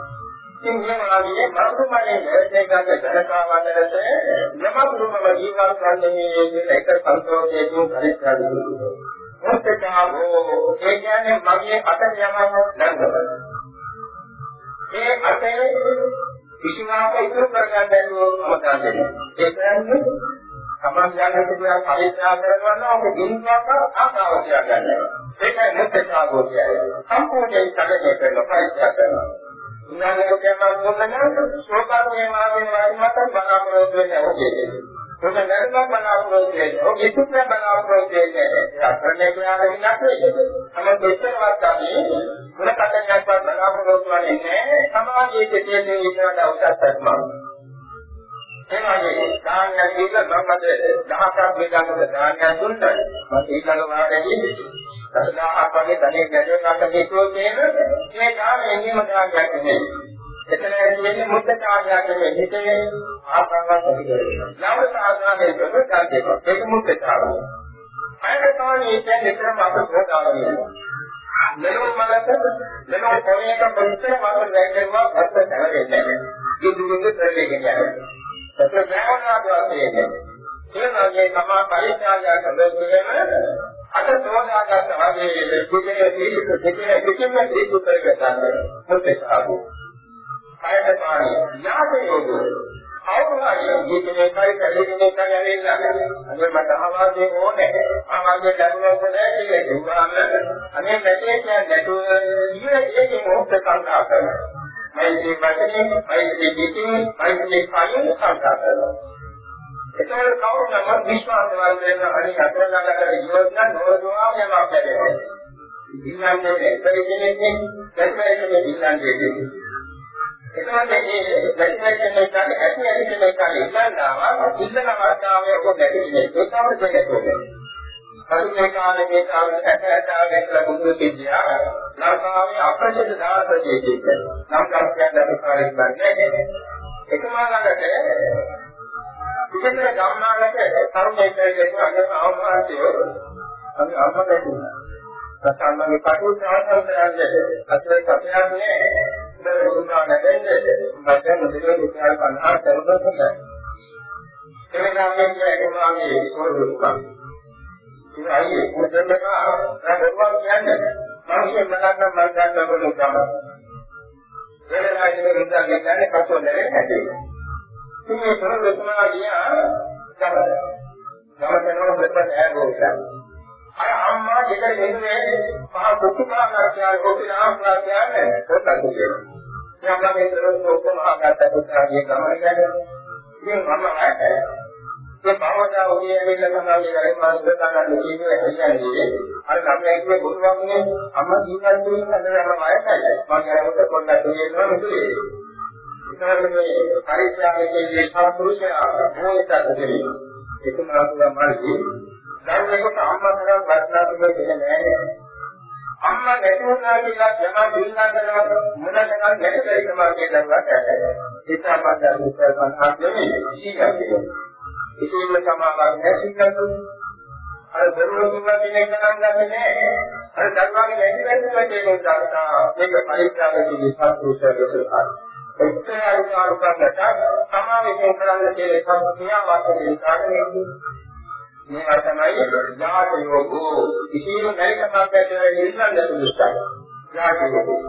ඉතින් මේ වාගේ මනුස්සමනේ දෙයකට ජනකාවතරට යමතුරුම ජීවත් වන්නේ එක සංතෝෂයෙන් පරික්ෂා කරනවා මුත්තකාවෝ ඒ කියන්නේ මගේ අත යමක් නැන්දව. මේ අතේ විශ්වාස ඉතුරු කරගන්න බැරුව මතන්නේ. ඒ කියන්නේ සමන් යන සිදුවා පරිත්‍යාග කරනවා ඔබ දිනවාක ආසාව තියා ගන්නවා. ඒකයි මුත්තකාවෝ කියන්නේ. සම්පූර්ණයෙන් කඩේ කරන පරිත්‍යාග කරනවා. ඉන්නකෝ කියනවා මොකද ශෝකාරයේ මාගේ වයිමත බලාපොරොත්තු වෙන්නේ ඔකේ. ඔක නැත්නම් බලාපොරොත්තු වෙන්නේ. ඔක ඉතුරු බලාපොරොත්තු වෙන්නේ. අක්‍රමයේ ඥාන විනාශ වෙන්නේ. තමයි දෙතරවත් අපි මොන කටයුත්තක් බලාපොරොත්තු වෙන්නේ නැහැ. සමාජයේ තියෙන විතරට අවශ්‍යත් කරනවා. එනවාගේ දානය දීල මමද දහසක් වේදකට දානය දුන්නා. මම ඊළඟ වාරයේ දසදහක් වගේ ධනෙ ගැටුම් ගන්න හේතුව තියෙන මේ දානය නියම දානයක් නෙමෙයි. එතන කියන්නේ මුද්ද කාර්යයක් හිතේ ආසංගත පිළිගන්නවා. නව සාධනාවේ ප්‍රතිකාරයක් ඒක මුද්ද කාර්යය. අයකට තමයි කියන්නේ ක්‍රම අප ප්‍රදානය. මෙලොව මලක මෙලොව පොලේක පොලිසිය මාතෘ දැක්කවා අත්ත කරගෙන නැහැ. කිදුමුද ප්‍රවේගයෙන් යනවා. සත්‍ය භාවනාවදී එනවාගේ තමා පරිත්‍යාගය කළොත් අත සෝදාගත වගේ දෙකේ දීක දෙකේ දෙකම දීක කරගන්න. මුද්ද කාර්යය. කයට පාරේ ඥාතයෝ අවුරුහාරිය ජීවිතේ කයි කැලේ කයි ඇවිල්ලා. අනේ මට ආවාදේ ඕනේ. ආවාදේ දරුවෝ නැහැ කියලා කිව්වම අනේ නැtei කියන්නේ නැතුව ඊයේ ඒකේ මොහොත සංකා කරනවා. මෛත්‍රී වචනේ මෛත්‍රී පිටින් මෛත්‍රී කයින් සංකා කරනවා. ඒතකොට කවුරු නම් විශ්වාසවල් වෙන අනිත් අතලකට යොදන නෝදුවා යනවා කියන්නේ ඉල්ලන්නේ පරිදෙන්නේ දැක්වෙන්නේ ඉල්ලන්නේ එතකොට මේ වැටිමැට් එකක් ඇති ඇති මේක ඉල්ලනවා ඉල්ලන අවස්ථාවේ ඔක ගැටෙන්නේ ඒකම දෙකේ පසුගිය කාලේ මේ කාලේ සැකයතාවය කියලා බුදු සිද්ධියා ලංකාවේ අප්‍රසිද්ධ දාර්ශනිකයෙක්. නම් කර්තයන් අධිකාරියක් ගන්නේ එකම ළඟට විශේෂ ගම්මානක තරුණයෙක් කියන අගම අවමානතිය අපි අහකට ප්‍රසන්නගේ කටයුතු ආසල් කරන්නේ අතේ කපයන්නේ දුන්නා නැදෙන්නේ මම මුදේ රුපියල් 50 කරනකොට එවෙනා කියන්නේ එමාගේ පොරොදුක්. ඉතින් අයියේ මොකදද නෑ කියන්නේ මිනිස්සු මනන්න මල් ගන්න බොරු ගම. වෙනලා ඉන්න නිසා කියන්නේ කසෝදරේ නැති. ඉතින් මේ පොරොදුක්මා ගියා ගම. ගම කරනකොට දෙපැත්ත ඈගෝලා. අර අම්මා දෙක දෙන්නේ පහ කුකුමාන කියන කොටිනාම් කියන්නේ පොතක් කියනවා. යම්මගේ දරොත් ඔක්කොම ආගත පුතාගේ ගමන ගන්නේ. ඉතින් මම ආයේ ඒ භවදා ඔය ඇවිල්ලා තමයි ගරේ මාර්ග ගන්න කියන්නේ කියන්නේ. අර ළමයා කිව්වේ බුදුවන්නේ අම්මා ජීවත් වෙන්න හදනම වයසයි. මම කරමුත් පොඩ්ඩක් කියනවා නෙවෙයි. ඒකවල මේ පරිත්‍යාගයේ සම්පූර්ණය මොහොතක් දෙන්නේ. ඒක මාතුලා මාර්ගී. දැන් අම්මා තරම් වර්ණාත්මක දෙන්නේ නැහැ. අම්මා නැති වුණා කියලා යම දුන්නා කරනවා මොන තරම් නැති දෙයක්ම කියලා දරුවාට ඇහැ. ඒක අපන්දා විස්තර කරනවා නෙමෙයි. සීගන්නේ. ඉතින්ම සමාවක් නැසිකතු අර දරුවෝ කිව්වා කෙනෙක් ගණන් ගන්නේ නැහැ. අර දරුවාගේ නැති වෙනවා කියන උදාහරණ මේක පරිත්‍යාගයේ සත්‍යෝෂය විසරයි. එක්තරා ආකාරයකට සමාවෙන් කරන්න තියෙන සම්පූර්ණ වාක්‍යයේ කාරණේ මේවා තමයි ඥාත යෝගෝ කිසියම් නැරිකමක් ඇතුළේ නිල්ලන්න දුෂ්ටයි. ඥාත යෝගෝ.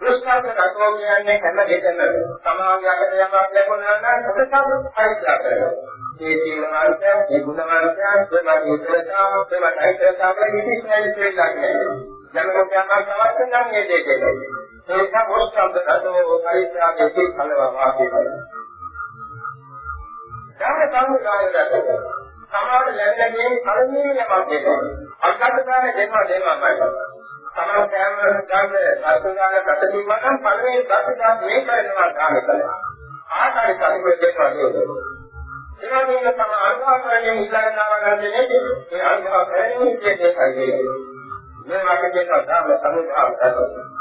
දුෂ්ටක රකෝ කියන්නේ හැම දෙයක්ම සමාගයකට යමක් ලැබුණා නම් කොටසක් පරිත්‍යාග කරනවා. මේ සීලවන්තය, මේ ගුණවන්තය, ප්‍රමාණ උත්තරතා, ප්‍රමාණ අයිතරතා වගේ විශේෂයි කියන්නේ. ජනකෝපයන්ක් තවත් නම් මේ දෙක දෙන්නේ. ඒක මොස්තම්ද රතෝ පරිත්‍යාගයේ කලව වාක්‍යය. ධර්ම සංගායනකට සමාන ලැබෙන්නේ පළමුවෙන් යමක් දෙනවා. අත්කටදාන දෙනවා දෙනවාමයි. සමාන කෑම ගන්න අත්දාන කටදීම නම් පළමුවෙන් දක්ෂතා මේ කරනවා ගන්න කළා. ආකාරي කටයුතු දෙනවා නේද? ඒකෙන් තමයි අනුභවයෙන් ඉල්ලනවා ගන්නේ මේ අනුභව කරන්නේ කියන්නේ ඒකයි. මේ වගේ දෙනවා ධර්ම සමුදාය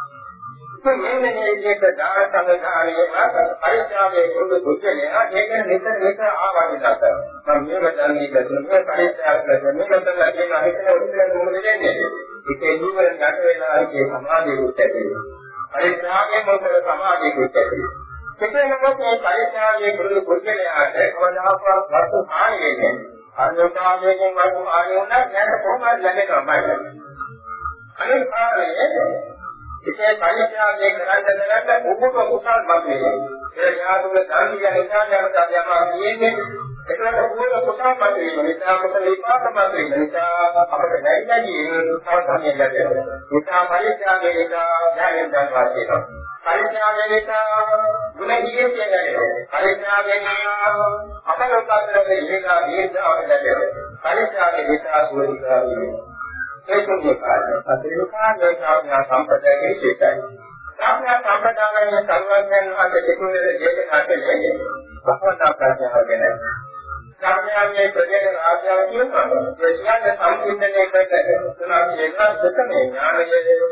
කරනවා. මෙන්න මේ විදිහට දාන සංගාණයේ පරිත්‍යාගයේ කුරුදු දුක්ඛනේ ඒක නිතර නිතර ආවදිනත මම මේක දන්නේ කියන්නේ පරිත්‍යාග කරන මේක තමයි කියන හිතේ උත්තර මොකද දෙන්නේ ඒකේ නිවන ගන්න වෙලාවේ සමාධිය උත්තේ පරිත්‍යාගයේ මොකද සමාධිය උත්තේ කෙසේ නමුත් මේ පරිත්‍යාගයේ කුරුදු දුක්ඛනයාට කවදාකවත් වස්තු හානි වෙන්නේ අනුපාදයෙන් වස්තු හානි වුණා. නැත්නම් කොහොමද ලැබෙනවා අනිත් කාරණේ ඒකේ පරිත්‍යාගය කරන්න කරන්න උඹක කුසල් මතේ. ඒ යාතුල ධර්ම කියන ඉස්සාවකට අධ්‍යාපන කියන්නේ ඒකට උඹක කුසල් මතේ. නිසා කුසල විපාක මතේ. නිසා අපිට නැයිදදී සාධනය ලැබෙනවා. නිසා පරිත්‍යාගය නිසා ඥානයෙන් ගන්නවා කියනවා. පරිත්‍යාගය නිසා ගුණ කියේ කියන්නේ. පරිත්‍යාගය නිසා අපලෝකතරේ ඉලක්ක දීර්ඝව ලැබෙනවා. පරිත්‍යාගය නිසා සුවදිකා වෙනවා. ඒකේ කාර්යය. අතේ කාර්යය කාර්ය සම්පදයේ විශේෂයි. කාර්ය සම්පදායේ සර්වඥයන් වහන්සේ තිබුණේ දේශනා කළේ භවනා ප්‍රඥාව ගැන. කාර්යයේ ප්‍රදේශ ආශ්‍රය කියනවා. ඒ කියන්නේ සම්පූර්ණණය කරන තුනක් එක සුතමේ ඥානය,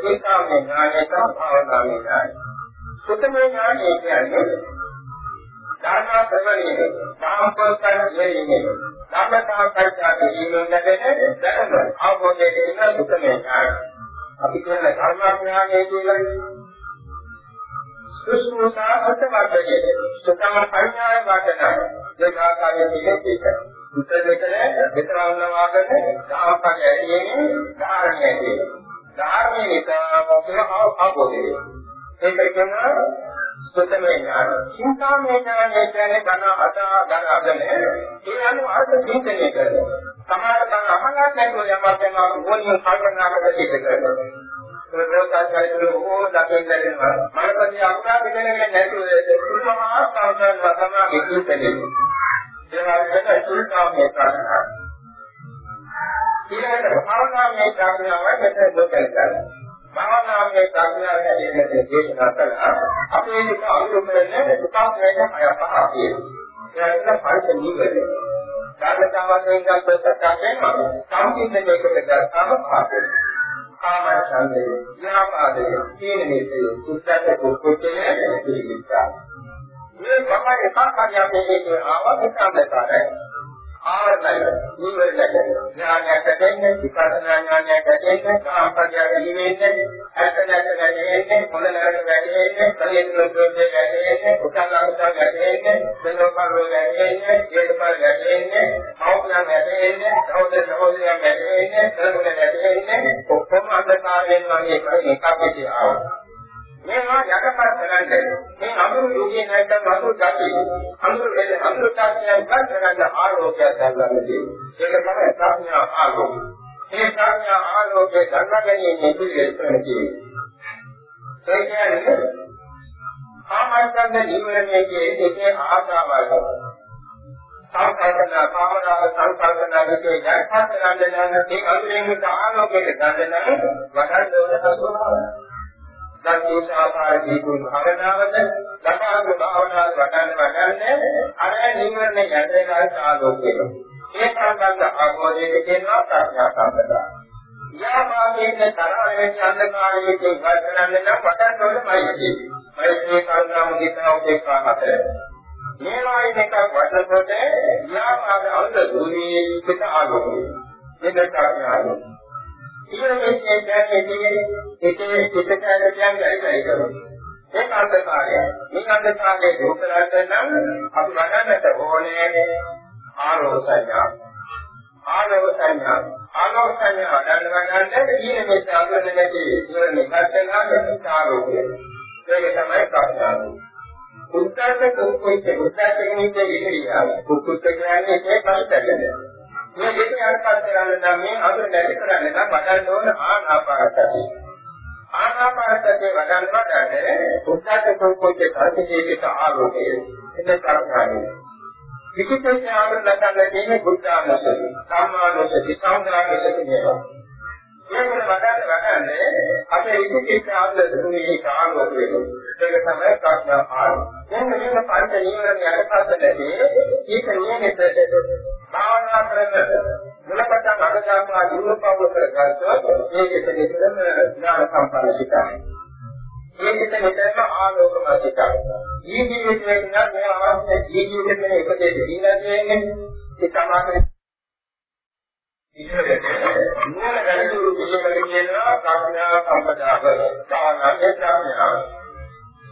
ඒකාමේ ඥානය, භාවනාවේ ඥානය. සුතමේ ඥානය කියන්නේ ධර්ම ශ්‍රවණය, සාම්ප්‍රදායික යෙන්නේ ධර්මතා පරිත්‍යාග කිරීමෙන් ලැබෙන දැනුම අවබෝධයේ තියෙන දුකමය ඥානය. අපි කියන ධර්මාඥානය කියලා සුසුසා අර්ථවර්ගයේ සුතම පරිඥාය වටන දෙකාකාරයේ තියෙන්නේ උත්තරේකල විතරවන්න වාගන සාපක ඇතියේ ධාරණය ඇතියේ ධාරණය නිසා අපේ අවබෝධය ඒක කියනවා සුතමේ ඥාන. චින්තාමේ ඥානය කියන්නේ ධන අදා ධන අදනේ. ඒ අනුව අර්ථ චින්තනය කරනවා. සමාජයෙන් අමලක් නැතුව යමක් යනවා ඕනිය කල්පනා කරලා සිට කරනවා. ප්‍රෝතාචාර්යවරු ඕන දකින්න දෙනවා. මනපති අක්‍රා දෙන්නේ නැතුව කුමම ආස්තාව කරනවා තමයි චින්තනය. ඒ වගේම චින්තාමේ ප්‍රඥා. ඊළඟට භාවනාමේ ප්‍රඥාව මෙතන දෙකයි කරන්නේ. භාවනාවේ ප්‍රඥාව හැදෙන්නට දේශනා කළා. අපේ එක අනුකම්පනේ උපාසනයක හය පහ තියෙනවා. ඒකට පරිත නීවරණ. කාර්යතාවයෙන් ගන්නකොට සම්පූර්ණයකට ගත්තාම පාපේ. කාමයන්ගේ ව්‍යාපාදයේ තීන නීතිය සුද්ධත කුක්කුච්චේ පිළිගත්තා. මේ තමයි සංඛාරය අපේ ආව එකමතරයි. ආවරණය නිවැරදිද ඥානයක් ඇතිවෙන්නේ විපස්සනා ඥානයක් ඇතිවෙන්නේ සාම්ප්‍රදාය ජීවිතේ ඇත්ත නැත්ත ගැටෙන්නේ හොඳ නරක ගැටෙන්නේ කලියුතු ප්‍රෝජේ ගැටෙන්නේ උසංගාමතා ගැටෙන්නේ සෙනෝපරෝ ගැටෙන්නේ ජීවිතපර ගැටෙන්නේ අවුණා ගැටෙන්නේ සහෝදර සහෝදරියන් ගැටෙන්නේ කලබල ගැටෙන්නේ ඔක්කොම අන්ධකාරයෙන් වගේ එකක් එකක් ආවා මේවා යටපත් කරන්නේ. මේ අඳුරු යෝගී නැත්නම් අඳුරු ගැටි අඳුරු වෙන අඳුරු තාක්ෂණය ගන්න කරන්න ආරෝග්‍ය දැල්වන්නේ ඒක තමයි ප්‍රඥා ආලෝකය. මේ ප්‍රඥා ආලෝකයේ ගන්න ගැනීම පිළිවෙල කරන්නේ ඒ කියන්නේ ආමර්තන නිවරණයේ එකේ ආශාවල්. සංකල්පනා කාමරාග සංකල්පනා දෙකේ යටපත් කරන්න නම් මේ අඳුරෙන් ආලෝකයට ගන්න නම් වඩා දෝන සසුනාවයි දක්ෂෝසාපාර දීපුන් භාවනාවද ලබාගු භාවනාව වඩන්න වඩන්නේ අර නිවර්ණ යටේලා ආලෝකය. මේ සම්බන්ධ අවබෝධයේ කියනවා ප්‍රඥා සම්පදා. යාමාගේ තරහේ අන්ධකාරයේ වර්තනන්න නම් වඩන්න ඕනමයි. මෛත්‍රී කරුණා මුදිතා උපේක්ෂා හතර. මේවායින් එකක් වඩනකොට යාමාගේ අන්ධ දුරී පිට ආලෝකය. මේක ප්‍රඥාවයි. ඊළඟට කියන්නේ ඒකේ පිටකයන් කියන්නේ ඒකයි කරන්නේ. ඒක අන්තකාරය. මේ අන්තකාරයේ දුරු කරගන්න නම් අපි වඩන්නට ඕනේ ආරෝහ සංඥා. ආරෝහ සංඥා. ආරෝහ සංඥා වඩන්න ගන්නට ඊයේ මේ සාධන නැති ඉවර නිකත්නාගේ ආරෝහය. ඒක තමයි ප්‍රඥාව. උත්තරක කුක්කුච්ච උත්තරක නිදේ විහිරියා. කුක්කුච්ච කියන්නේ ඒ පරිත්‍යාගය. මේ දෙක යටපත් කරන්න නම් මේ අඳුර නැති කරන්න නම් වඩන්න ඕන ආනාපානසතිය. ආනාපානසතිය වඩන්න වඩන්නේ උද්දච්ච සංකෝච කරකේකිත ආලෝකය. එන්න කරගන්න. විචිතේ ආවර ලබන්න තියෙන බුද්ධානුසති, සම්මානුසති, සංඝානුසති මේවා. මේකල වඩන්න වඩන්නේ අපේ විචිතේ ආවර දුන්නේ කාලෝකය. ඒක තමයි ප්‍රඥා ආරම්භ. දැන් මේ පංච නීවරණ යටපත් නැති ඒක නියමිත භාවනා කරන මුලපටන් අගදාපා දිනුපව කරගත්තොත් මේකෙත් නිතරම ඥාන සම්පන්න සිතයි. මේකෙත් නිතරම ආලෝකමත් සිතයි. මේ ජීවිතේ නම් මේ අවශ්‍ය ජීවිතේ උපදේශ දීලා තියෙන්නේ ඒ තමයි මූල ගැටළු විශේෂයෙන් කියනවා ප්‍රඥා සම්පදාව සාමාන්‍ය ප්‍රඥාව.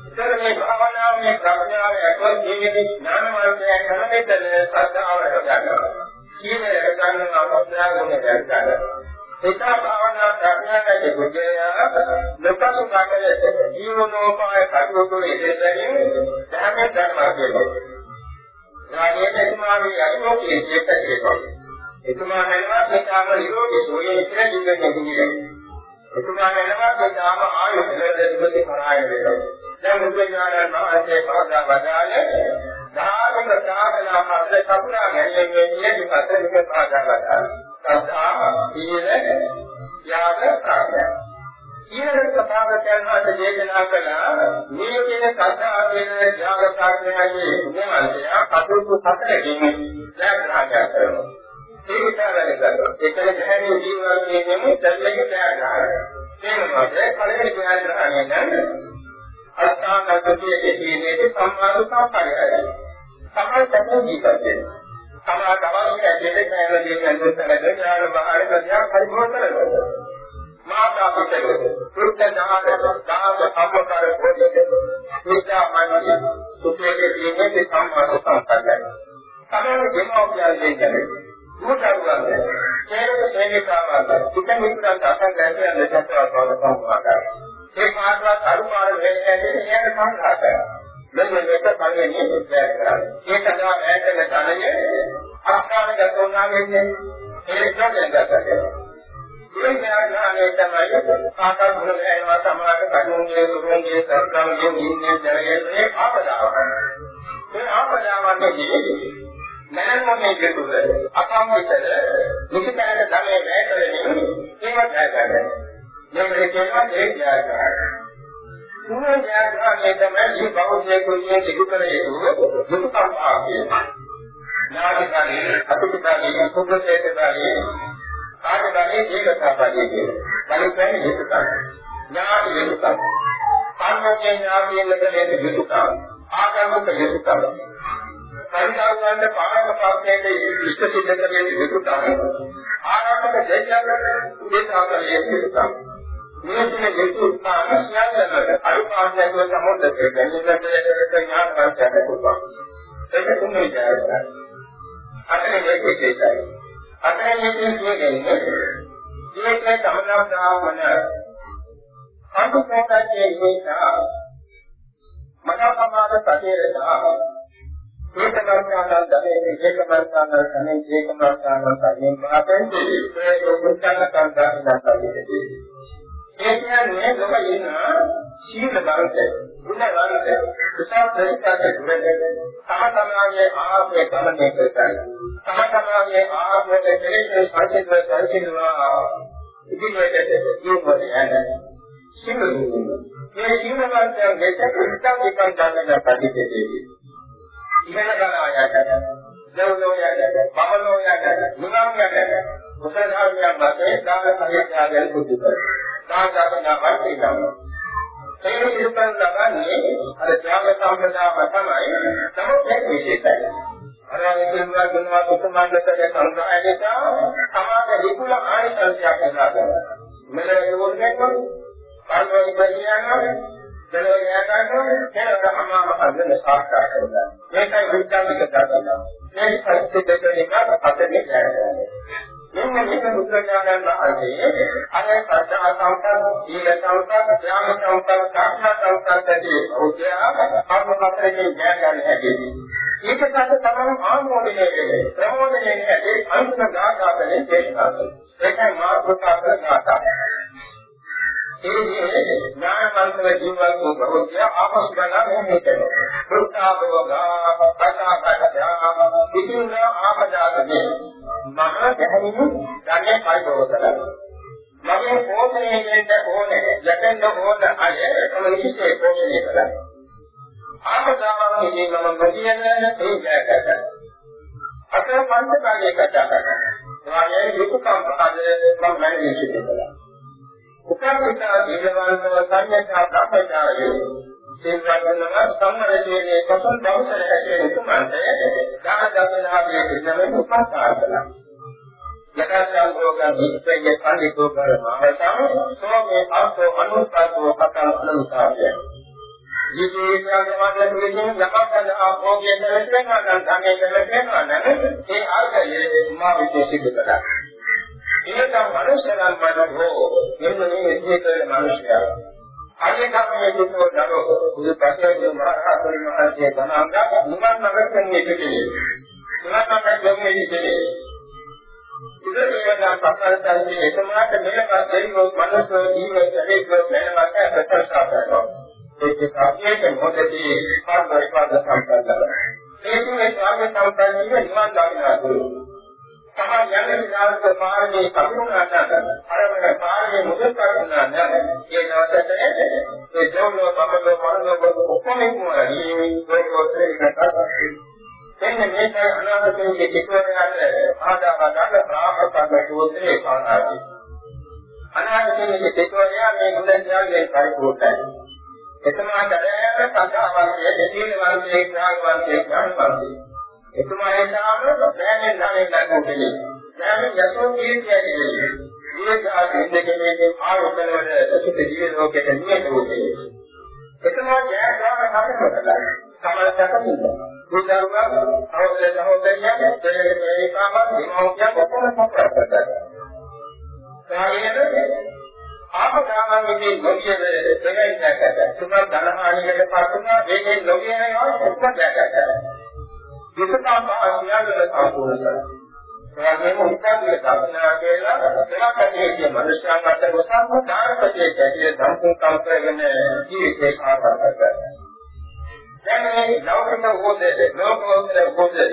ඉතින් මේ භාවනාවේ ප්‍රඥාව ඇතුළත් ජීවිතේ ඥාන මාර්ගය කරන විට සද්ධාව ගන්නවා. කියන ගන්න අපස්ථා ගුණ ගන්නවා. ඒක භාවනා ප්‍රඥාවේ ගුණය ලොකසු කාටේ ජීවනෝපාය කටයුතු ඉදෙතරින් ධර්ම ධර්ම කියනවා. රාජ්‍යයේ එතුමාගේ අනුකූලී දෙකකේ එතුමා නෙවෙයි මේ කාම නිරෝධී සෝයේ ඉතිරි ජීවිතේ කියන්නේ. එතුමා නෙවෙයි මේ කාම ආයු දෙලෙ කරාය වෙනවා. දැන් බුදුරජාණන් වහන්සේ පහදා වදාළේ ධාර්මික සාධනා හතර කපුරා ගැනීමේ නියති පතරික පහදා වදාළා. සද්ධා, සීල, ත්‍යාග, ප්‍රඥා. ඊළඟ කතාවකයන් වහන්සේ දේශනා කළා මේ කියන සද්ධා කියන ත්‍යාග ප්‍රඥාවේ ගුණවන්තය කටයුතු හතරකින් දැක්රාජා කරනවා. ඒ විතරයි කරනවා. ඒකල ගැහැණිය ජීවත් වෙන්නේ දෙල්ලගේ ත්‍යාගය. ඒ මොකද පළවෙනි ත්‍යාගය නම් අස්ථානගතයේ කියන්නේ සම්මාද සම්පන්නයි. සමාජ සැප ජීවිතය. සමාජ අවශ්‍ය ඇදෙන්නේ කයල දෙන්නේ අනුතරද ඥාන බහාර ප්‍රඥා පරිභෝග කරනවා. මාතා පිටකෝ පුරුෂ ඥාන දාන සම්පකාර පොදිත. විචා මනෝය සුඛයේ කියන්නේ සම්මාද සම්පන්නයි. සමාජ දෙමෝපියන් දෙන්නේ මුදල්වල කේරක සේනිකාවන්ට පිටින් විතරක් අසං ගැටයක් ලෙසට වල සම්මාදයි. ඒ කාටවත් අරුමාර වෙන්නේ නැහැ එයාට සංඝාතය. මෙන්න මේක පළවෙනි උත්සාහ කරන්නේ. ඒ සඳහා ඈතක තනය අස්ථානගත වුණා වෙන්නේ ඒ ප්‍රඥාගතය. මේ ඥානය තමයි කාටවත් මුල වෙනවා සමාජ කඩුන්ගේ සුරුන්ගේ සත්‍යම්ගේ නින්නේ ජරයේ ආපදාව. මේ ආපදාවන්ගේ මනෝමය කෙතුල අසම්මිතද නිසිතන ධමයේ වැය කරමින් ඒවත් හැදගන්නවා. මේක කියනවා ඒ ජාගරණය. තුන ජාගරණය තමයි මේ බෞද්ධ කුලියේ සිදු කර යුතු දුක්ඛම් ආකිය. ඥානකාරී අතුරුකාරී කුබ්බතේකාරී ආගමනේ ඒකතාවදී කියනවා. බලපෑම යුතුකම්. ඥාන යුතුකම්. ආත්මඥ ඥානයෙන් ලැබෙන යුතුකම්. ආගමික යුතුකම්. පරිණාමයන්ට පාරක පාපයෙන් ඉෂ්ට සිද්ධ කරගෙන විකුතන ආරම්භක දෙයයන් උදේසාකලයේ විකුතන මේ තුන හේතු උත්සාහ සියල්ලකට අනුපාතයක සමුදේ ගැනීමට ඥාන වර්ධනය පුළුවන් ඒක තුනේ ජයග්‍රහණය. අතන මේක විශේෂයි. අතන මේක කියන්නේ ජීවිතේ සමනාප්‍රාමන අනුකෝටයේ ඉවේසා මනෝපමාද පතේරදා ඒක කර්මයන් දැනේ ඒක කර්මයන් දැනේ ඒක කර්මයන් දැනේ මාතෙන් ඒ උපචාර කන්දා ඉඳලා ඒ කියන්නේ ලෝක ඉන්න සීල බරත ගුණ බරත කුසල ප්‍රතිපද ගුණ තම තමගේ ආත්මය ගමනය කරයි තම තමගේ ආත්මයේ කෙලෙස් සංසිද්ධ සංසිද්ධවා ඉදිරියට යොමු යන්නේ සීල මේ සීල වන්තයන් දෙක කුසල විකල්ප ගන්න ප්‍රතිපදේ ඉගෙන ගන්න ආයතන දෙව්ලෝ යන්නේ බමලෝ යන්නේ මුගම් යන්නේ කුසල ධර්මයන් වශයෙන් දාන පරිත්‍යාගයෙන් බුද්ධ කරයි සාධාරණ වර්තිනවා. ඒ ඉස්සන් ලබන්නේ අර ත්‍යාග සම්පදාව තමයි නමුත් ඒක විශේෂයි. අරගෙන කියනවා කියනවා කුසමන්දකේ සංග්‍රහයට සමාජ විපුල ආනිසංසයක් වෙනවා. මෙලෙස වුණේ කොහොමද? පාඩුවේ කියන්නේ දෙලෝ යනවා කෙනෙක් අමාම අදන සාකච්ඡා කරනවා. මේකයි විද්‍යාත්මක දානවා. මේ පරිච්ඡේද දෙකක් අතේ ගන්නවා. මෙන්න මේක බුදුරජාණන් වහන්සේ අර සත්‍ය සංකල්ප, සීල සංකල්ප, ඥාන සංකල්ප, කාර්ය සංකල්ප ඇදී ඔච්චා කර්ම පත්‍රයේ ඥාන ගන්න හැටි. ඒක තමයි තමයි ආමෝදනය වෙන්නේ. ප්‍රමෝදනය වෙන්නේ අන්තිම ගාථාවලින් දේශනා කරන්නේ. ඒකයි මාර්ගකාර ගාථා. ඒ ඥානවන්තව ජීවත් වූ බෞද්ධය ආපසු ගන්න මෙහෙට. වෘත්තාභෝගා, පතාපදා, ඉතින් ආපදාතේ මම දැහැමින් ධර්මය පරිභෝග කරනවා. මගේ පෝෂණය වෙන්න ඕනේ, යැපෙන්න ඕන අය තම විශේෂ පෝෂණය කරනවා. ආපදාවන්ගේ මම නොකියන ඒ ජයකට. අතර පංචකාරයේ කතා කරනවා. වායේ දුකම් පහද මම මැනවි සිටිනවා. උපකාරිතා ජීවවන්තව සංයතා ප්‍රපචාරයේ සිල්වත්නම සම්මරජයේ සසල් බවසල හැටේ උතුමන්ට දාන දසනාවේ පිළිවෙල උපකාර කළා. යකාසංගෝග විච්ඡේ පඬිතෝ කරමාවසම සෝමේ ආසෝ අනුස්සතෝ කතං අනුසාරය. ජීවිතයන් වහන්සේ යමකන ආභෝගයෙන් දැනෙනවා නම් තමයි දැනෙනවා නම් ඒ අර්ථයේ මා විශේෂිත කළා. ඒක මනුෂ්‍යයන් මනෝ මෙන්න මේ විශේෂ මනුෂ්‍යයා අධිකම්මේ දුකෝ දරෝ බුදු පසේ මහරහතන් වහන්සේ ගණංග නිවන් මාර්ගයෙන් ඉතිරි. නිවන් මාර්ගයෙන් ඉතිරි. ඉතින් පස්සල්තන්නේ එකමාත මෙලක දෙවියෝ මනස ජීව ශරීර වෙනවට ප්‍රතිස්ථාප කරනවා. ඒක සාපේක්ෂ මොහොතේ පාරමිතා සම්පන්නයි. ඒකේ කාර්ය සම්පන්නීව නිවන් දකින්න තමයි යන්නේ විලාසක පාරමී කපුණාට අරගෙන පාරමී මුදල් කරනවා නේද? ඒ දවසට ඒ ජෝනෝ බබලෝ මරණෝ ඔක්කොම ඉක්මවලා ඒකෝත්‍රේ කතා එන්න මේක අනාගතයේ කෙටවරයන් ආදාවා ගන්න ප්‍රාප්තක සූත්‍රයේ සානාති. අනාගතයේ කෙටවරයන් මේ මුදල් ඥානයේ පරිපූර්ණයි. එතනම දරයන සංඝාවන්තයේ දෙසීල වන්තයේ ඥානවන්තයේ ඥානවන්තයේ එතුමා එන්නාම බෑමෙන් ධනෙන් නැගුණේ. බෑමෙන් යසෝ කීර්තියදී. ඊළඟා දෙන්නේ ආයතනවල සුත ජීවන ලෝකයට නියමුනේ. එතුමා ජයග්‍රහණ හදනවා. සමලසකමින්ද. බුදුරුවා අවුල සහෝදරියක් දෙලේකාම දිනෝක්‍ය කොපම සම්ප්‍රදාය. කායයේ ආපදානන්නේ නොකියද දෙගයි දැක්කද. තුමා ධනහානියකට පස්සුනා මේකේ නොකියන ඒවා ඔක්කොම දැක්කද. විකතාව ආශියාවල සම්පූර්ණ කරනවා. එයාගේම උත්සාහය දක්නා කියලා එයාකදී මනුෂ්‍යයන් අතර උසස්ම ධාරකයේ කැටිය සම්පූර්ණ කරගෙන ජීවිතේ සාර්ථක කරගන්නවා. දැන් මේ ලෞකික හොදේ ලෝකෝත්තර හොදේ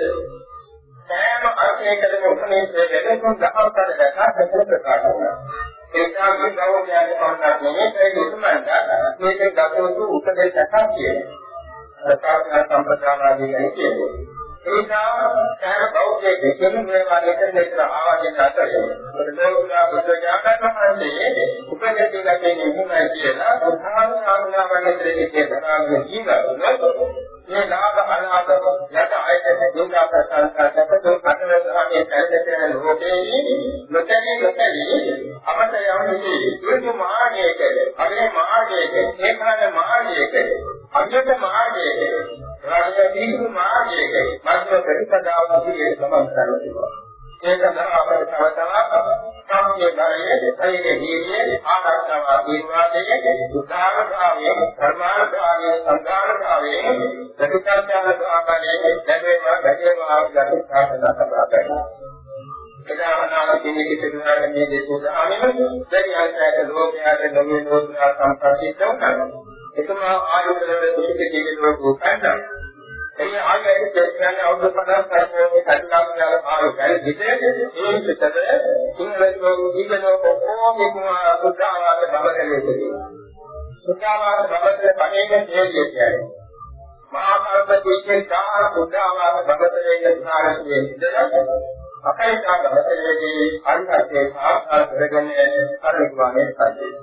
සෑම අර්ථයකදම උපනේෂයේ වෙනසක් දහවතර දැක්කා ප්‍රකාශ කරනවා. ඒ නිසා මේ ගෞරවයන් පමණක් නෙමෙයි ඒ උතුමන්ට මේක ගතවතු උපදේශයක් කියනවා. ප්‍රකාශන සම්ප්‍රදානාදී කියන්නේ ඒකා සෑම බෞද්ධයෙක් දෙකම මේවා දෙකෙන් දෙක ආවදින අතරේ ප්‍රදෝෂා බුද්ධ ඥානකමන්නේ උපදේශ දෙකේ නිමුණයි කියලා ප්‍රධාන සාධනාවන් දෙකේ දරාගෙන ජීවත් මේ ලාභ අලාභ යට ආයතන දුක්ඛ ප්‍රසන්නකතෝ කටවදාගේ පැලදෙන ලෝකේ නොතැනි නොතැනි අපට යම් කිසි මාර්ගයක අනේ මාර්ගයක ඒකාන මාර්ගයක අභ්‍යත මාර්ගයක රාජ්‍ය මාර්ගයක මධ්‍ය ප්‍රතිපදාව පිළිවෙල සමන් කරනවා ඒක තමයි අපේ තව තවත් සම්පූර්ණ ධර්මයේ සෛර්ය දීර්ය ආකාශව ආදීවාදයේ උදාහරණාවේ ධර්මාර්ථාවේ සංඝාරතාවේ ප්‍රතිපත්තියක ආකාරයේ දැකේම දැකේම ආකාරයට සාකච්ඡා කරනවා එදාමනාල කෙනෙක් සිදුවන මේ දේශෝදානෙම දැරි ආයතන ලෝකයට නොමින ලෝකා සංප්‍රසිද්ධ වුණා. එතම ආයතන දුක කියන ලෝක උපන්නා එයි ආයෙත් කියන්නේ අවුරුදු 50ක් කරපුවාගේ කටුනාගල ආව ගැලවිද ඒ පිටද සිංහලෝ දීගනෝ කොහොම කිව්වා සුද්ධාවාද බබකලේ කියනවා සුද්ධාවාද බබකලේ පණේක තේරිය කියන්නේ මහා කල්පයේ තා සුද්ධාවාද බබකලේ විකාරයේ ඉඳලා අපේ බබකලේදී අන්තයේ සාක්ෂාත් කරගෙන කරුණාවේ සාධේ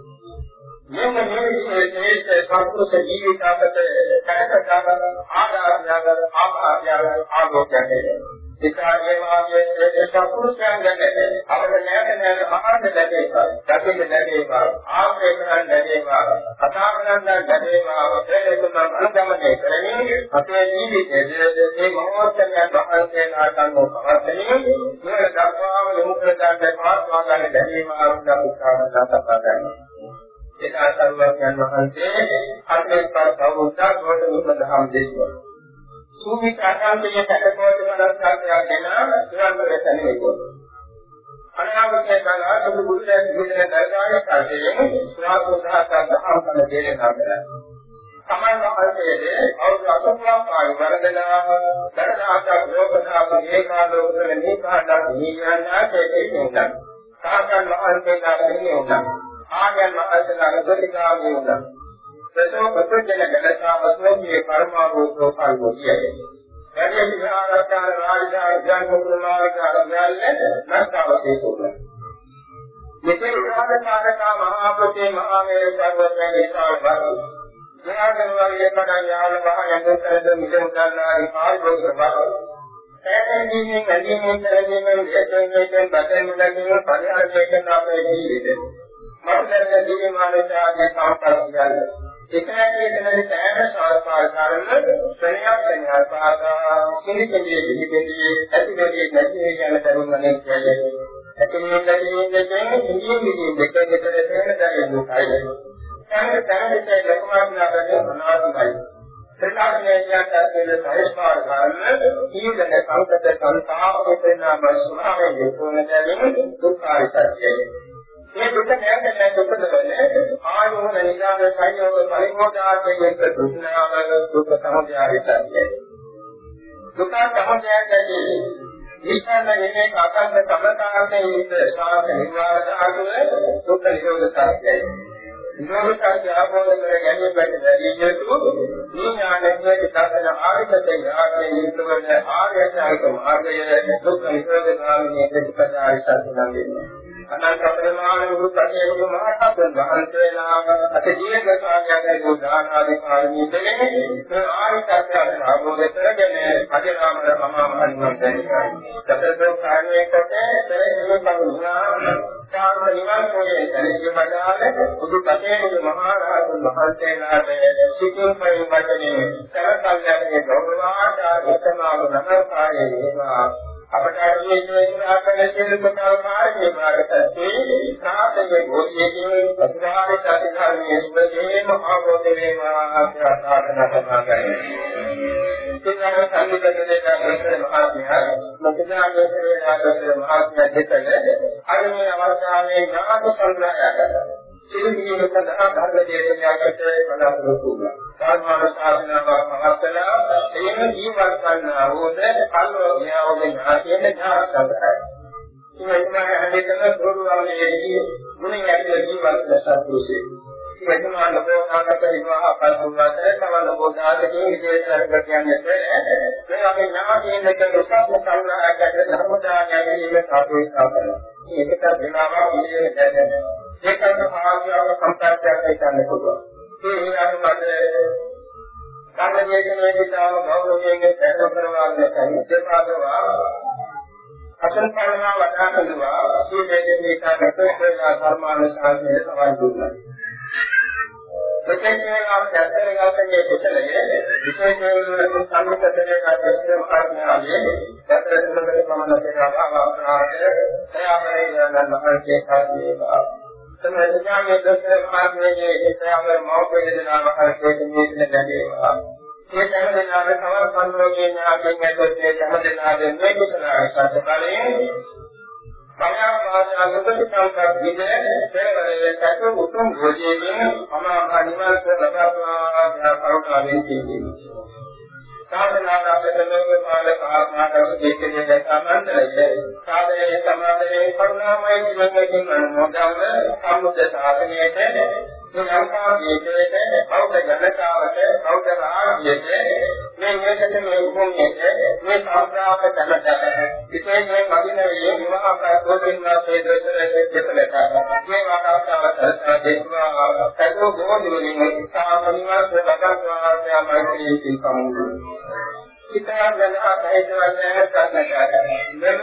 මෙන්න මේ විශේෂ සම්පූර්ණ ජීවිතයකට කැටකටන ආදායයන් ආභායයන් ආලෝකයන් ඒකාගේ වාගේ සම්පූර්ණයන් ගන්න අපිට නැවත නැවත මහාන ලැබේවා දකින්න ලැබේවා ආශ්‍රය කරන්න ලැබේවා කතා කරන්න ලැබේවා ප්‍රේරකම අනුගමනය කරමින් අපේ ජීවිතයේ මේ මොහොතයන් වහන්සේ නාටකෝ පවත්වමින් මේ දක්වාම යොමු කර ගන්න පාස්වා ගන්න ලැබීම ආරම්භ උත්සාහ කරනවා එදා සරුවයන් වහන්සේ අත්‍යස්පස් සෞද්ධ ගෝඨ දහම් දේශනා. සූමි කාකාන්තයේ කටකෝට මනස්කාරයක් දෙන නිරන්තර සැලෙකෝ. අනාගතයේ කාල සුදු බුදුරජාණන් වහන්සේ දරගානේ කාර්යයෙන් සුවාසෝදාත දහම් කන දෙලේ කරලා. සමාන වහන්සේගේ අවුරුදු 80ක් ආයු වරදලා දරදාත ලෝකදාත ඒකාලෝකවල නීකාණ්ඩ නියන්නාසේ කියනවා. සාකල් වහන්සේලා කියන්නේ ආගයන් මහත්ලාගේ ප්‍රතිකාමී වුණා. ප්‍රසව ප්‍රතිජන ගණතාවස්මෝගේ පරමාභූතෝ කල්පෝතියයි. වැඩි විහාරකාර රාජධානි ජන්මුකුමාරිකා රජාලේ නැස්තාවසේ සෝලා. මෙතන විහාරකාරකා මහා ප්‍රතේ මහා මේර පර්වතයේ විශාල බව. ඥානන වගේ පණ යාල මහ යන්තරද මිදෙන් ගන්නාරි පාල්භෝග බව. සෑමදීනේ වැඩිමෙන් කරගෙන එතෙන් එතෙන් බතෙන් මුලකින් පරිහරණය කරන අපේ ජීවිතේ මතකයෙන් දීමානචාගේ සම්පර්කයන් එකයකදී සෑම සාස්පාරකාරම ශ්‍රේණියක් සංඥා පාදා සිනිකදී පිළිපෙදී ඇතිවෙදී නැති යන දරුවන් අනෙක් කියන්නේ ඇතිවෙන්නේ නැතිවෙන්නේ ඉන්දිය මිදී දෙක දෙක දෙක දැනෙන්න කයි සංඝ ධර්මයේ ලකුණාත්මකව මොනවාදයි ප්‍රකාශනය කියන සාස්පාරකාරම ඊළඟ සංකත සංතාපක වෙනා බස්මාවේ යොමුන දැරීම දුක්ඛාරි සත්‍යය මේ දුක නැවත නැවත උපදවන්නේ ආයෝන නිදාන සංයෝග පරිමෝදාතයෙන් දුක්නාම දුක් සමුදය සත්‍යයි. දුක සමුදයදී විස්තර නිමේ කාකන්ත සමතාරයේ ඉත ශාක නිවාස ආගම දුක් නිරෝධ සත්‍යයි. නිරෝධ සත්‍ය ආපෝද කර ගැනීමට දැරිය යුතු මේ ඥානයේ සාසන ආරිකතේ ඥානයේ නිරෝධ ආර්ය ශාක මාර්ගය දුක් නිරෝධ ගාමිනී ප්‍රතිපදායි සත්‍ය නම් වෙනවා. අනන්තපරිමාණ ගුරු ප්‍රතියෝග මහත්තුන් වහන්සේලා අත ජීවිත කාර්යයන්ගේ උදාහරණ ආදී කාරණී දෙන්නේ ඒ ආරිතත්යන් ආභෝධ කරගෙන අධිරාම මහා මහිම දෙන්නේ. සතරදෝ කාර්යයේ කොට පෙරේ කවුරුනා සාම නිවන් පොයේ දැනග බඩාල බුදු පතේ මහා රහතන් වහන්සේලාට සිතුම් පරිවර්තනයේ සරකල්යන්ගේ ගෞරවාචාර උත්තමාව නමස්කාරයේ වේවා අපට අරියේ ආකල සියලු ප්‍රකාර කාර්යයේ මාර්ගතේ සාතයේ ගෝධියේ ප්‍රතිහාර සාධාරණයේ සුභේම ආවෝද වේවා ආශාසන සමාගය. සිංහල සංගීතයේ දායක මහත්මයා මතනාගේ වේලාගත මහත්මයා දෙතල අරමේ අවස්ථාවේ ඥාන සංග්‍රහය කරනවා. සිල්මියක සඳහා ධර්ම දේශනාවකට බලාපොරොත්තු වුණා. සාමාන්‍ය ශාසනාවක් මහත්තලා එහෙම ජීවත් ගන්නා වූද කල්ලෝ ඥාවගේ ඥාතියෙන් ඥානසතරයි. මේ තමයි හදේතන සෝරුවාලේදී මුලින් ඇතුළ ජීවත් වෙන සත්‍යෝසේ. මේ තමයි ලබෝනාකට විවාහ පරිපූර්ණත තමන බෝධාතකේ විදේශරකට කියන්නේ මේ අපේ ඥාතියෙන් දෙක උසස් සංග්‍රහයකට ධර්මදානය කියන කාර්යය කරනවා. ඒකට වෙනවා පිළිවෙල දැනෙනවා. ඒකත් භාග්‍යව සම්ප්‍රදායක් හිතන්න පුළුවන්. ඒ විදිහට ධර්මයේදී තාම ගෞරවයෙන් පැහැදිලි කරනවා නැත්නම් දෙපාදවා අසල් පරණා වඩා කළුවා සීලයේ මේක රැකලා ධර්මානුශාසනයේ සවන් දුන්නා. ප්‍රත්‍යක්ෂයෙන් අප දැක්කේ ගාතේ කුසලයේ විශේෂයෙන් සම්මුතියේ කාර්යක්ෂම කාර්යාලයේ දැක්කේ සමන සේවා භාවනාවේ සයාමයේ යන මහර්ෂී කාර්යේවා සමාජයේ දසර මාර්ගයේ ඒකම මෞඛ්‍ය දේනාව මහර්ෂී මේකන දැනේවා ඒ සම්දෙනාගේ සමර සංරෝගයේ ඥාතෙන් ඇතුළත් මේ සම්දෙනාගේ මේ කුසල සත්‍යඵලයේ පරමාර්ථ සුපිත විදේ පෙරවරේ කතු උතුම් භෝජයෙන් අමාඛ නිවාස ලබාවා කරුණාවෙන් කියන්නේ. සාධනාගතලෝක පාලක ආත්මාකර දෙකේ සම්බන්ධය සාධයේ සමාදයේ කරුණාමය ජීවිතයෙන් අනුමෝදව සම්මුත ශාසනයේ ලංකාවේ බෞද්ධ ජනතාවට බෞද්ධ රාජ්‍යයට මේ මේකට මේ උගුන්නේ මේ සාස්ත්‍රාක ජනතාවට විශේෂයෙන් මදිනවේ විවාහ ප්‍රාපෝෂණ වාසේ දසරේ දෙතලට මේ වාකාසාව දෙන්නවා සතු ගෝධිරුලින් සාමනිවාස බගන්වා යාමයි කිල්කමුදු ඉතාල වෙන ආකාරයකට සම්බන්ධයි. මෙන්න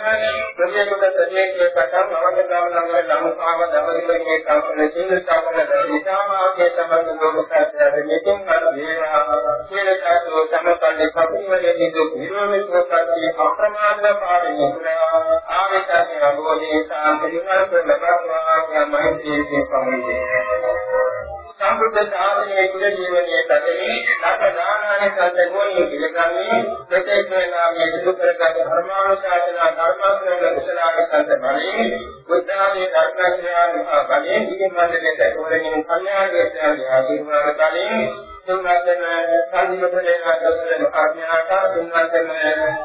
ප්‍රතිපද සදේකේ පටන් අවගතව නම් ලංකාව දවදිනේ කල්පන සීල ස්ථාපන දිශාමාගේ සම්බන්ධ ලෝකසත්‍යයේ මෙතුන් කර වේවා. සීලකතෝ සමපන්නේ කපිවලේ නිදු නිරෝධී කෝපී අප්‍රමාද පාරිණි පුරා ආවිතේ අභෝධි සාන්තිනිවර ලබනවා යමයි පමිනේ. සම්බුද්ධ ශාසනයේ කුල ජීවනයේ පැතලී සතරදානානේ සත්‍යෝණිය පිළිගන්නේ ප්‍රත්‍යක්ෂ නාමයේ සිදු කරගත් ධර්මානුශාසනා ධර්මාශ්‍රවණ කුසලාක සංත බලයෙන් බුද්ධාමයේ ධර්මඥාන බලයෙන් ඉගෙන ගන්නට ඕනෙන කල්යාණ ඥානයේ ආශිර්වාද බලයෙන් තුන්වැදන සංදිමතේ ආදර්ශන ආඥාක තුන්වැදන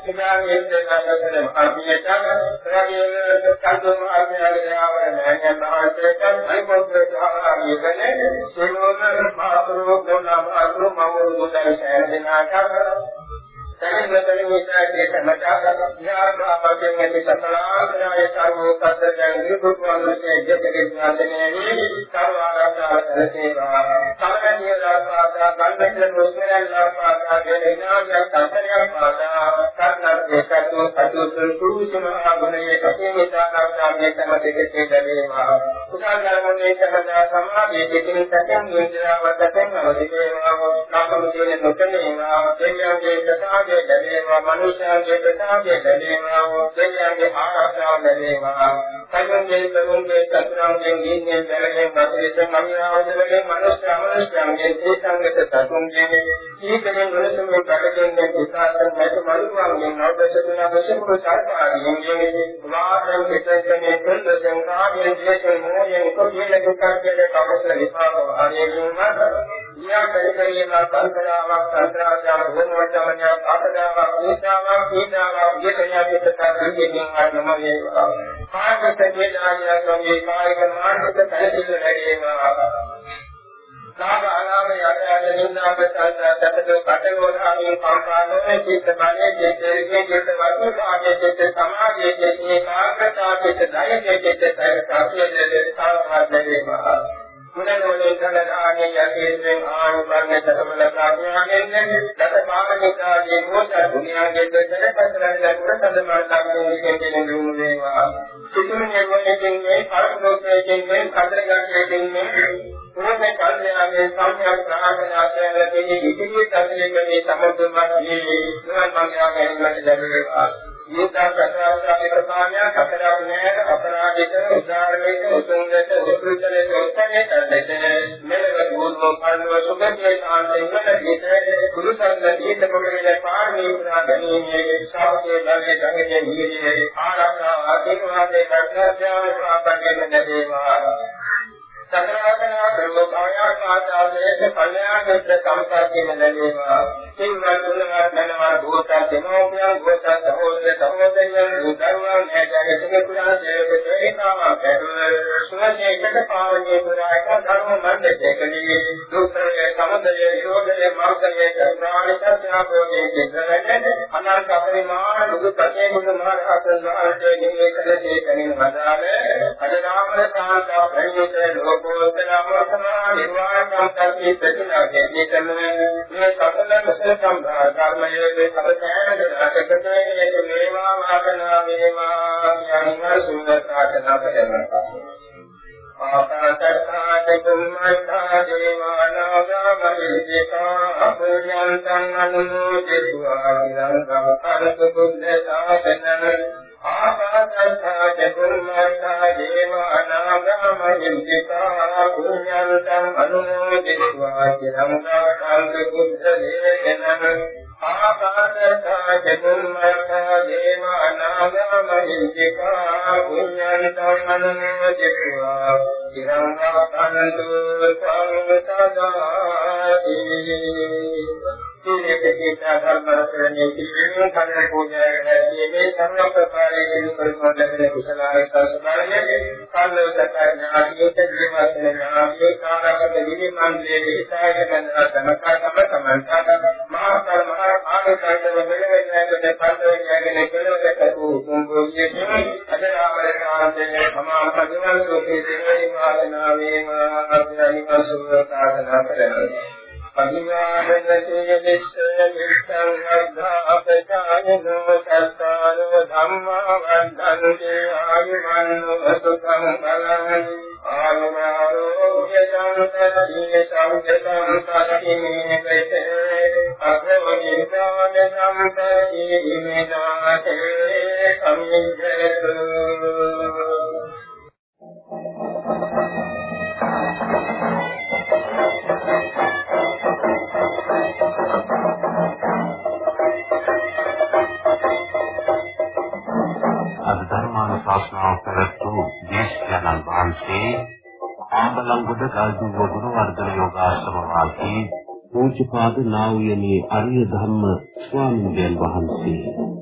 සිතාවේ ආදර්ශන ආඥාක රාගයේ කන්දම ආඥාගේ ආවරණ නැගෙන ආශ්‍රේත අයිපොත් සහාගියකනේ සෝනෝන මාතුරු කොනා මාතුරු මවරු දුතයි සෑම දිනාක සැලෙන්නතර විචාරයේ සමතාවක් ඥාන අපයෙන් ඇති සකලාන්තරය සර්වෝත්තර නිරුක්තවන්නේ ජගතිඥානයේ සර්වාරාධන සේවා සමගිය දාපාදා කල්පෙන් මුස්මරන් දාපාදා දෙනාගේ සතරයක් පාදා කර්ණයේ සතු සතු සුසුම ගුණයේ කසේමිතානාගේ සමදෙකේ දැවේවා කුසල ධර්මයේ සමදා සමාධියේ සිටින සත්‍යං විද්‍යාවතෙන් අවදිවේවා කප්පු කියන නොකනේවා දෙවියන්ගේ ප්‍රසාද ප්‍රසාදය ලැබේවා මනුෂ්‍යයන්ගේ ප්‍රසාදය ලැබේවා දෙවියන්ගේ ආරක්ෂාව ලැබේවා කයුන්ගේ කරුන්ගේ චතුරාංගයෙන් දීන්නේ බැලෙන් වශයෙන් අමියාවදලගේ මනුෂ්‍ය අමනුෂ්‍යයන්ගේ තේසංගත තතුන්ගේ ඊකෙන් වලසුමේ කඩගෙන විකාශන නැස මනුවාගේ නවදසතුන වශයෙන් සාර්ථාරියන්ගේ වාදන් පිටකනේ කුල්ද සංඝාගේ දේශේ මොයේ කොහේල දුක්ඛයේ කවස විපාක ආරේගුණ ඊයා පරිකරියන සංකලාවක් සත්‍රාජාන වුණවචමනිය ආපදාවක් නීතාවක් පීඩාවක් විකයාවිත තරගෙන් ආනම වේවා කායගත වේදනාය සමේ කායික මානසික සැලසිල්ල වැඩිවේවා ලාභ අලාභ යට යට නින්දා ප්‍රසන්න තත්ත්ව කටවෝධාමින් පංපානෝනේ චිත්ත මනේ චිත්තයේ චිත්ත වස්තු කාමයේ චිත්ත සමාධියේ චිත්ත ඒකාග්‍රතාව චිත්ත ධෛර්යයේ චිත්ත සාර්ථකයේ සාර්ථක වේවා මුලනෝනේ කලදානේ යකේෙන් ආනුබන්න සතමල කාර්යයෙන් දත පාරමිතාගේ මොහොත දුනියාගේ දෙතර පතරන ලකුණ සඳමාතාගේ කියන දුණු වේවා සිතුමිය වශයෙන් මේ පරමෝක්ෂයෙන් මේ කතරගාටයෙන් මේ පුරමේ කල්යාණයේ සම්‍යක් ප්‍රාර්ථනාසයල දෙන්නේ ඉතිරි සත්‍යයේ සම්බුද්ධමත් මේ නිවන් මාර්ගයෙන් ලැබෙනවා මේකා ප්‍රකාශාවේ ප්‍රමාණය කතරක් නෑ අපරාධික උදාහරණයක උතුම්ලට උතුම්ලට උත්සන්නේ කරන්නේ මෙලව දුර්ව පරිව සුභයේ සාන්තෙන් විතර කුරු සංගතියට මොකද පාරමී පුරා ගැනීමේ ශාස්ත්‍රයේ ධර්මයේ ධර්මයේ නිවියේ ආරක්ෂා ආශිර්වාදේ කර්තව්‍යාව ප්‍රාප්තගෙන ලැබේවා සතරවතනා ප්‍රලෝකායා ආචාර්යයේ කල්යාණ මිත්‍ර සම්පර්කයෙන් ලැබේවා සිංහල තුනවත් ධනවා භූත දෙමෝපියන් ගෝස සහෝදර සහෝදරයන් උදරුවන් ඇජාගතක පුරා සේවක ඒකාවා බැරුව සුවසේකට පාවන්නේ පුරායක ධර්ම මණ්ඩලයකදී දුක්ඛයේ සමුදය යෝගයේ මාර්ගයේ ප්‍රාණිකත් ප්‍රඥාපෝධයේ සිද්ධවන්නේ අනන්ත අපරිමාණ දුක ප්‍රතිමුද මහරහතන් වහන්සේ නිවේකල තේකෙනින් වදාළ අදනාමන සාන්ත ප්‍රණීත ලෝකෝත්තර අමතනා නිර්වාණ සම්පත්තිය ප්‍රතිනාගේ නිකම මේ සකල කුසල සම්භා ධර්මයේ සබසෑන දකකේ මේවා මාකනා මේවා යන්න සුන්දරතාවන කරනවා ආකාශත්තාච අනුමෝදිත्वा චිරං කාලං බුද්ධ දේශනං ආකාශ චතුම්මක දේවානාගමින්දිකා පුඤ්ඤන්තමනං ජිත්වා චිරං රවතන්තු සංසදාති සීලකේත ධර්මස්වරණේ කිසිම කර්ම පූජාවේ මේ සම්ම ප්‍රකාරයේ සිදු කරන ලැබෙන කුසල ආස්වාදනයේ කාලෝසකඥානියට ජීවත්වන ඥානිය කාරකද විමන්දේ හිතාගෙන තමකටම තමන්ට මහා කර්ම මහා ආකාරයෙන් මෙලෙවැන්නේ පන්දරයෙන් කෙලවකට වූ කුඹුයේ අදරාමර ශාන්තේ සමාප නිවන් සෝකේ දේවී මාදනා වේමා අත්‍යනික සුව සාධනා කරනවා අනිවාර්යයෙන් නිස්සය මිත්තං අද්ධාපචායනෝ සත්තානෝ ධම්මා වන්දන්ති ආයුමන්නෝ සුඛං බලං ආයුමාරෝග්‍ය සම්පතිය සම්පතං සතිමේ වෙතේ අග්‍රවනිදාන සම්පතිය ඉමේනාතේ සම්මිජ්ජතු ශාස්ත්‍රාව පැවැත්වූ දේශකයන්න් වහන්සේ ආම්බලංගොඩ ගල්දුව ගුණවර්ධන යෝගාශ්‍රම වාසී පූජ්‍යපාද නා වූ යනේ අරිය ධම්ම ස්වාමීන් වහන්සේ.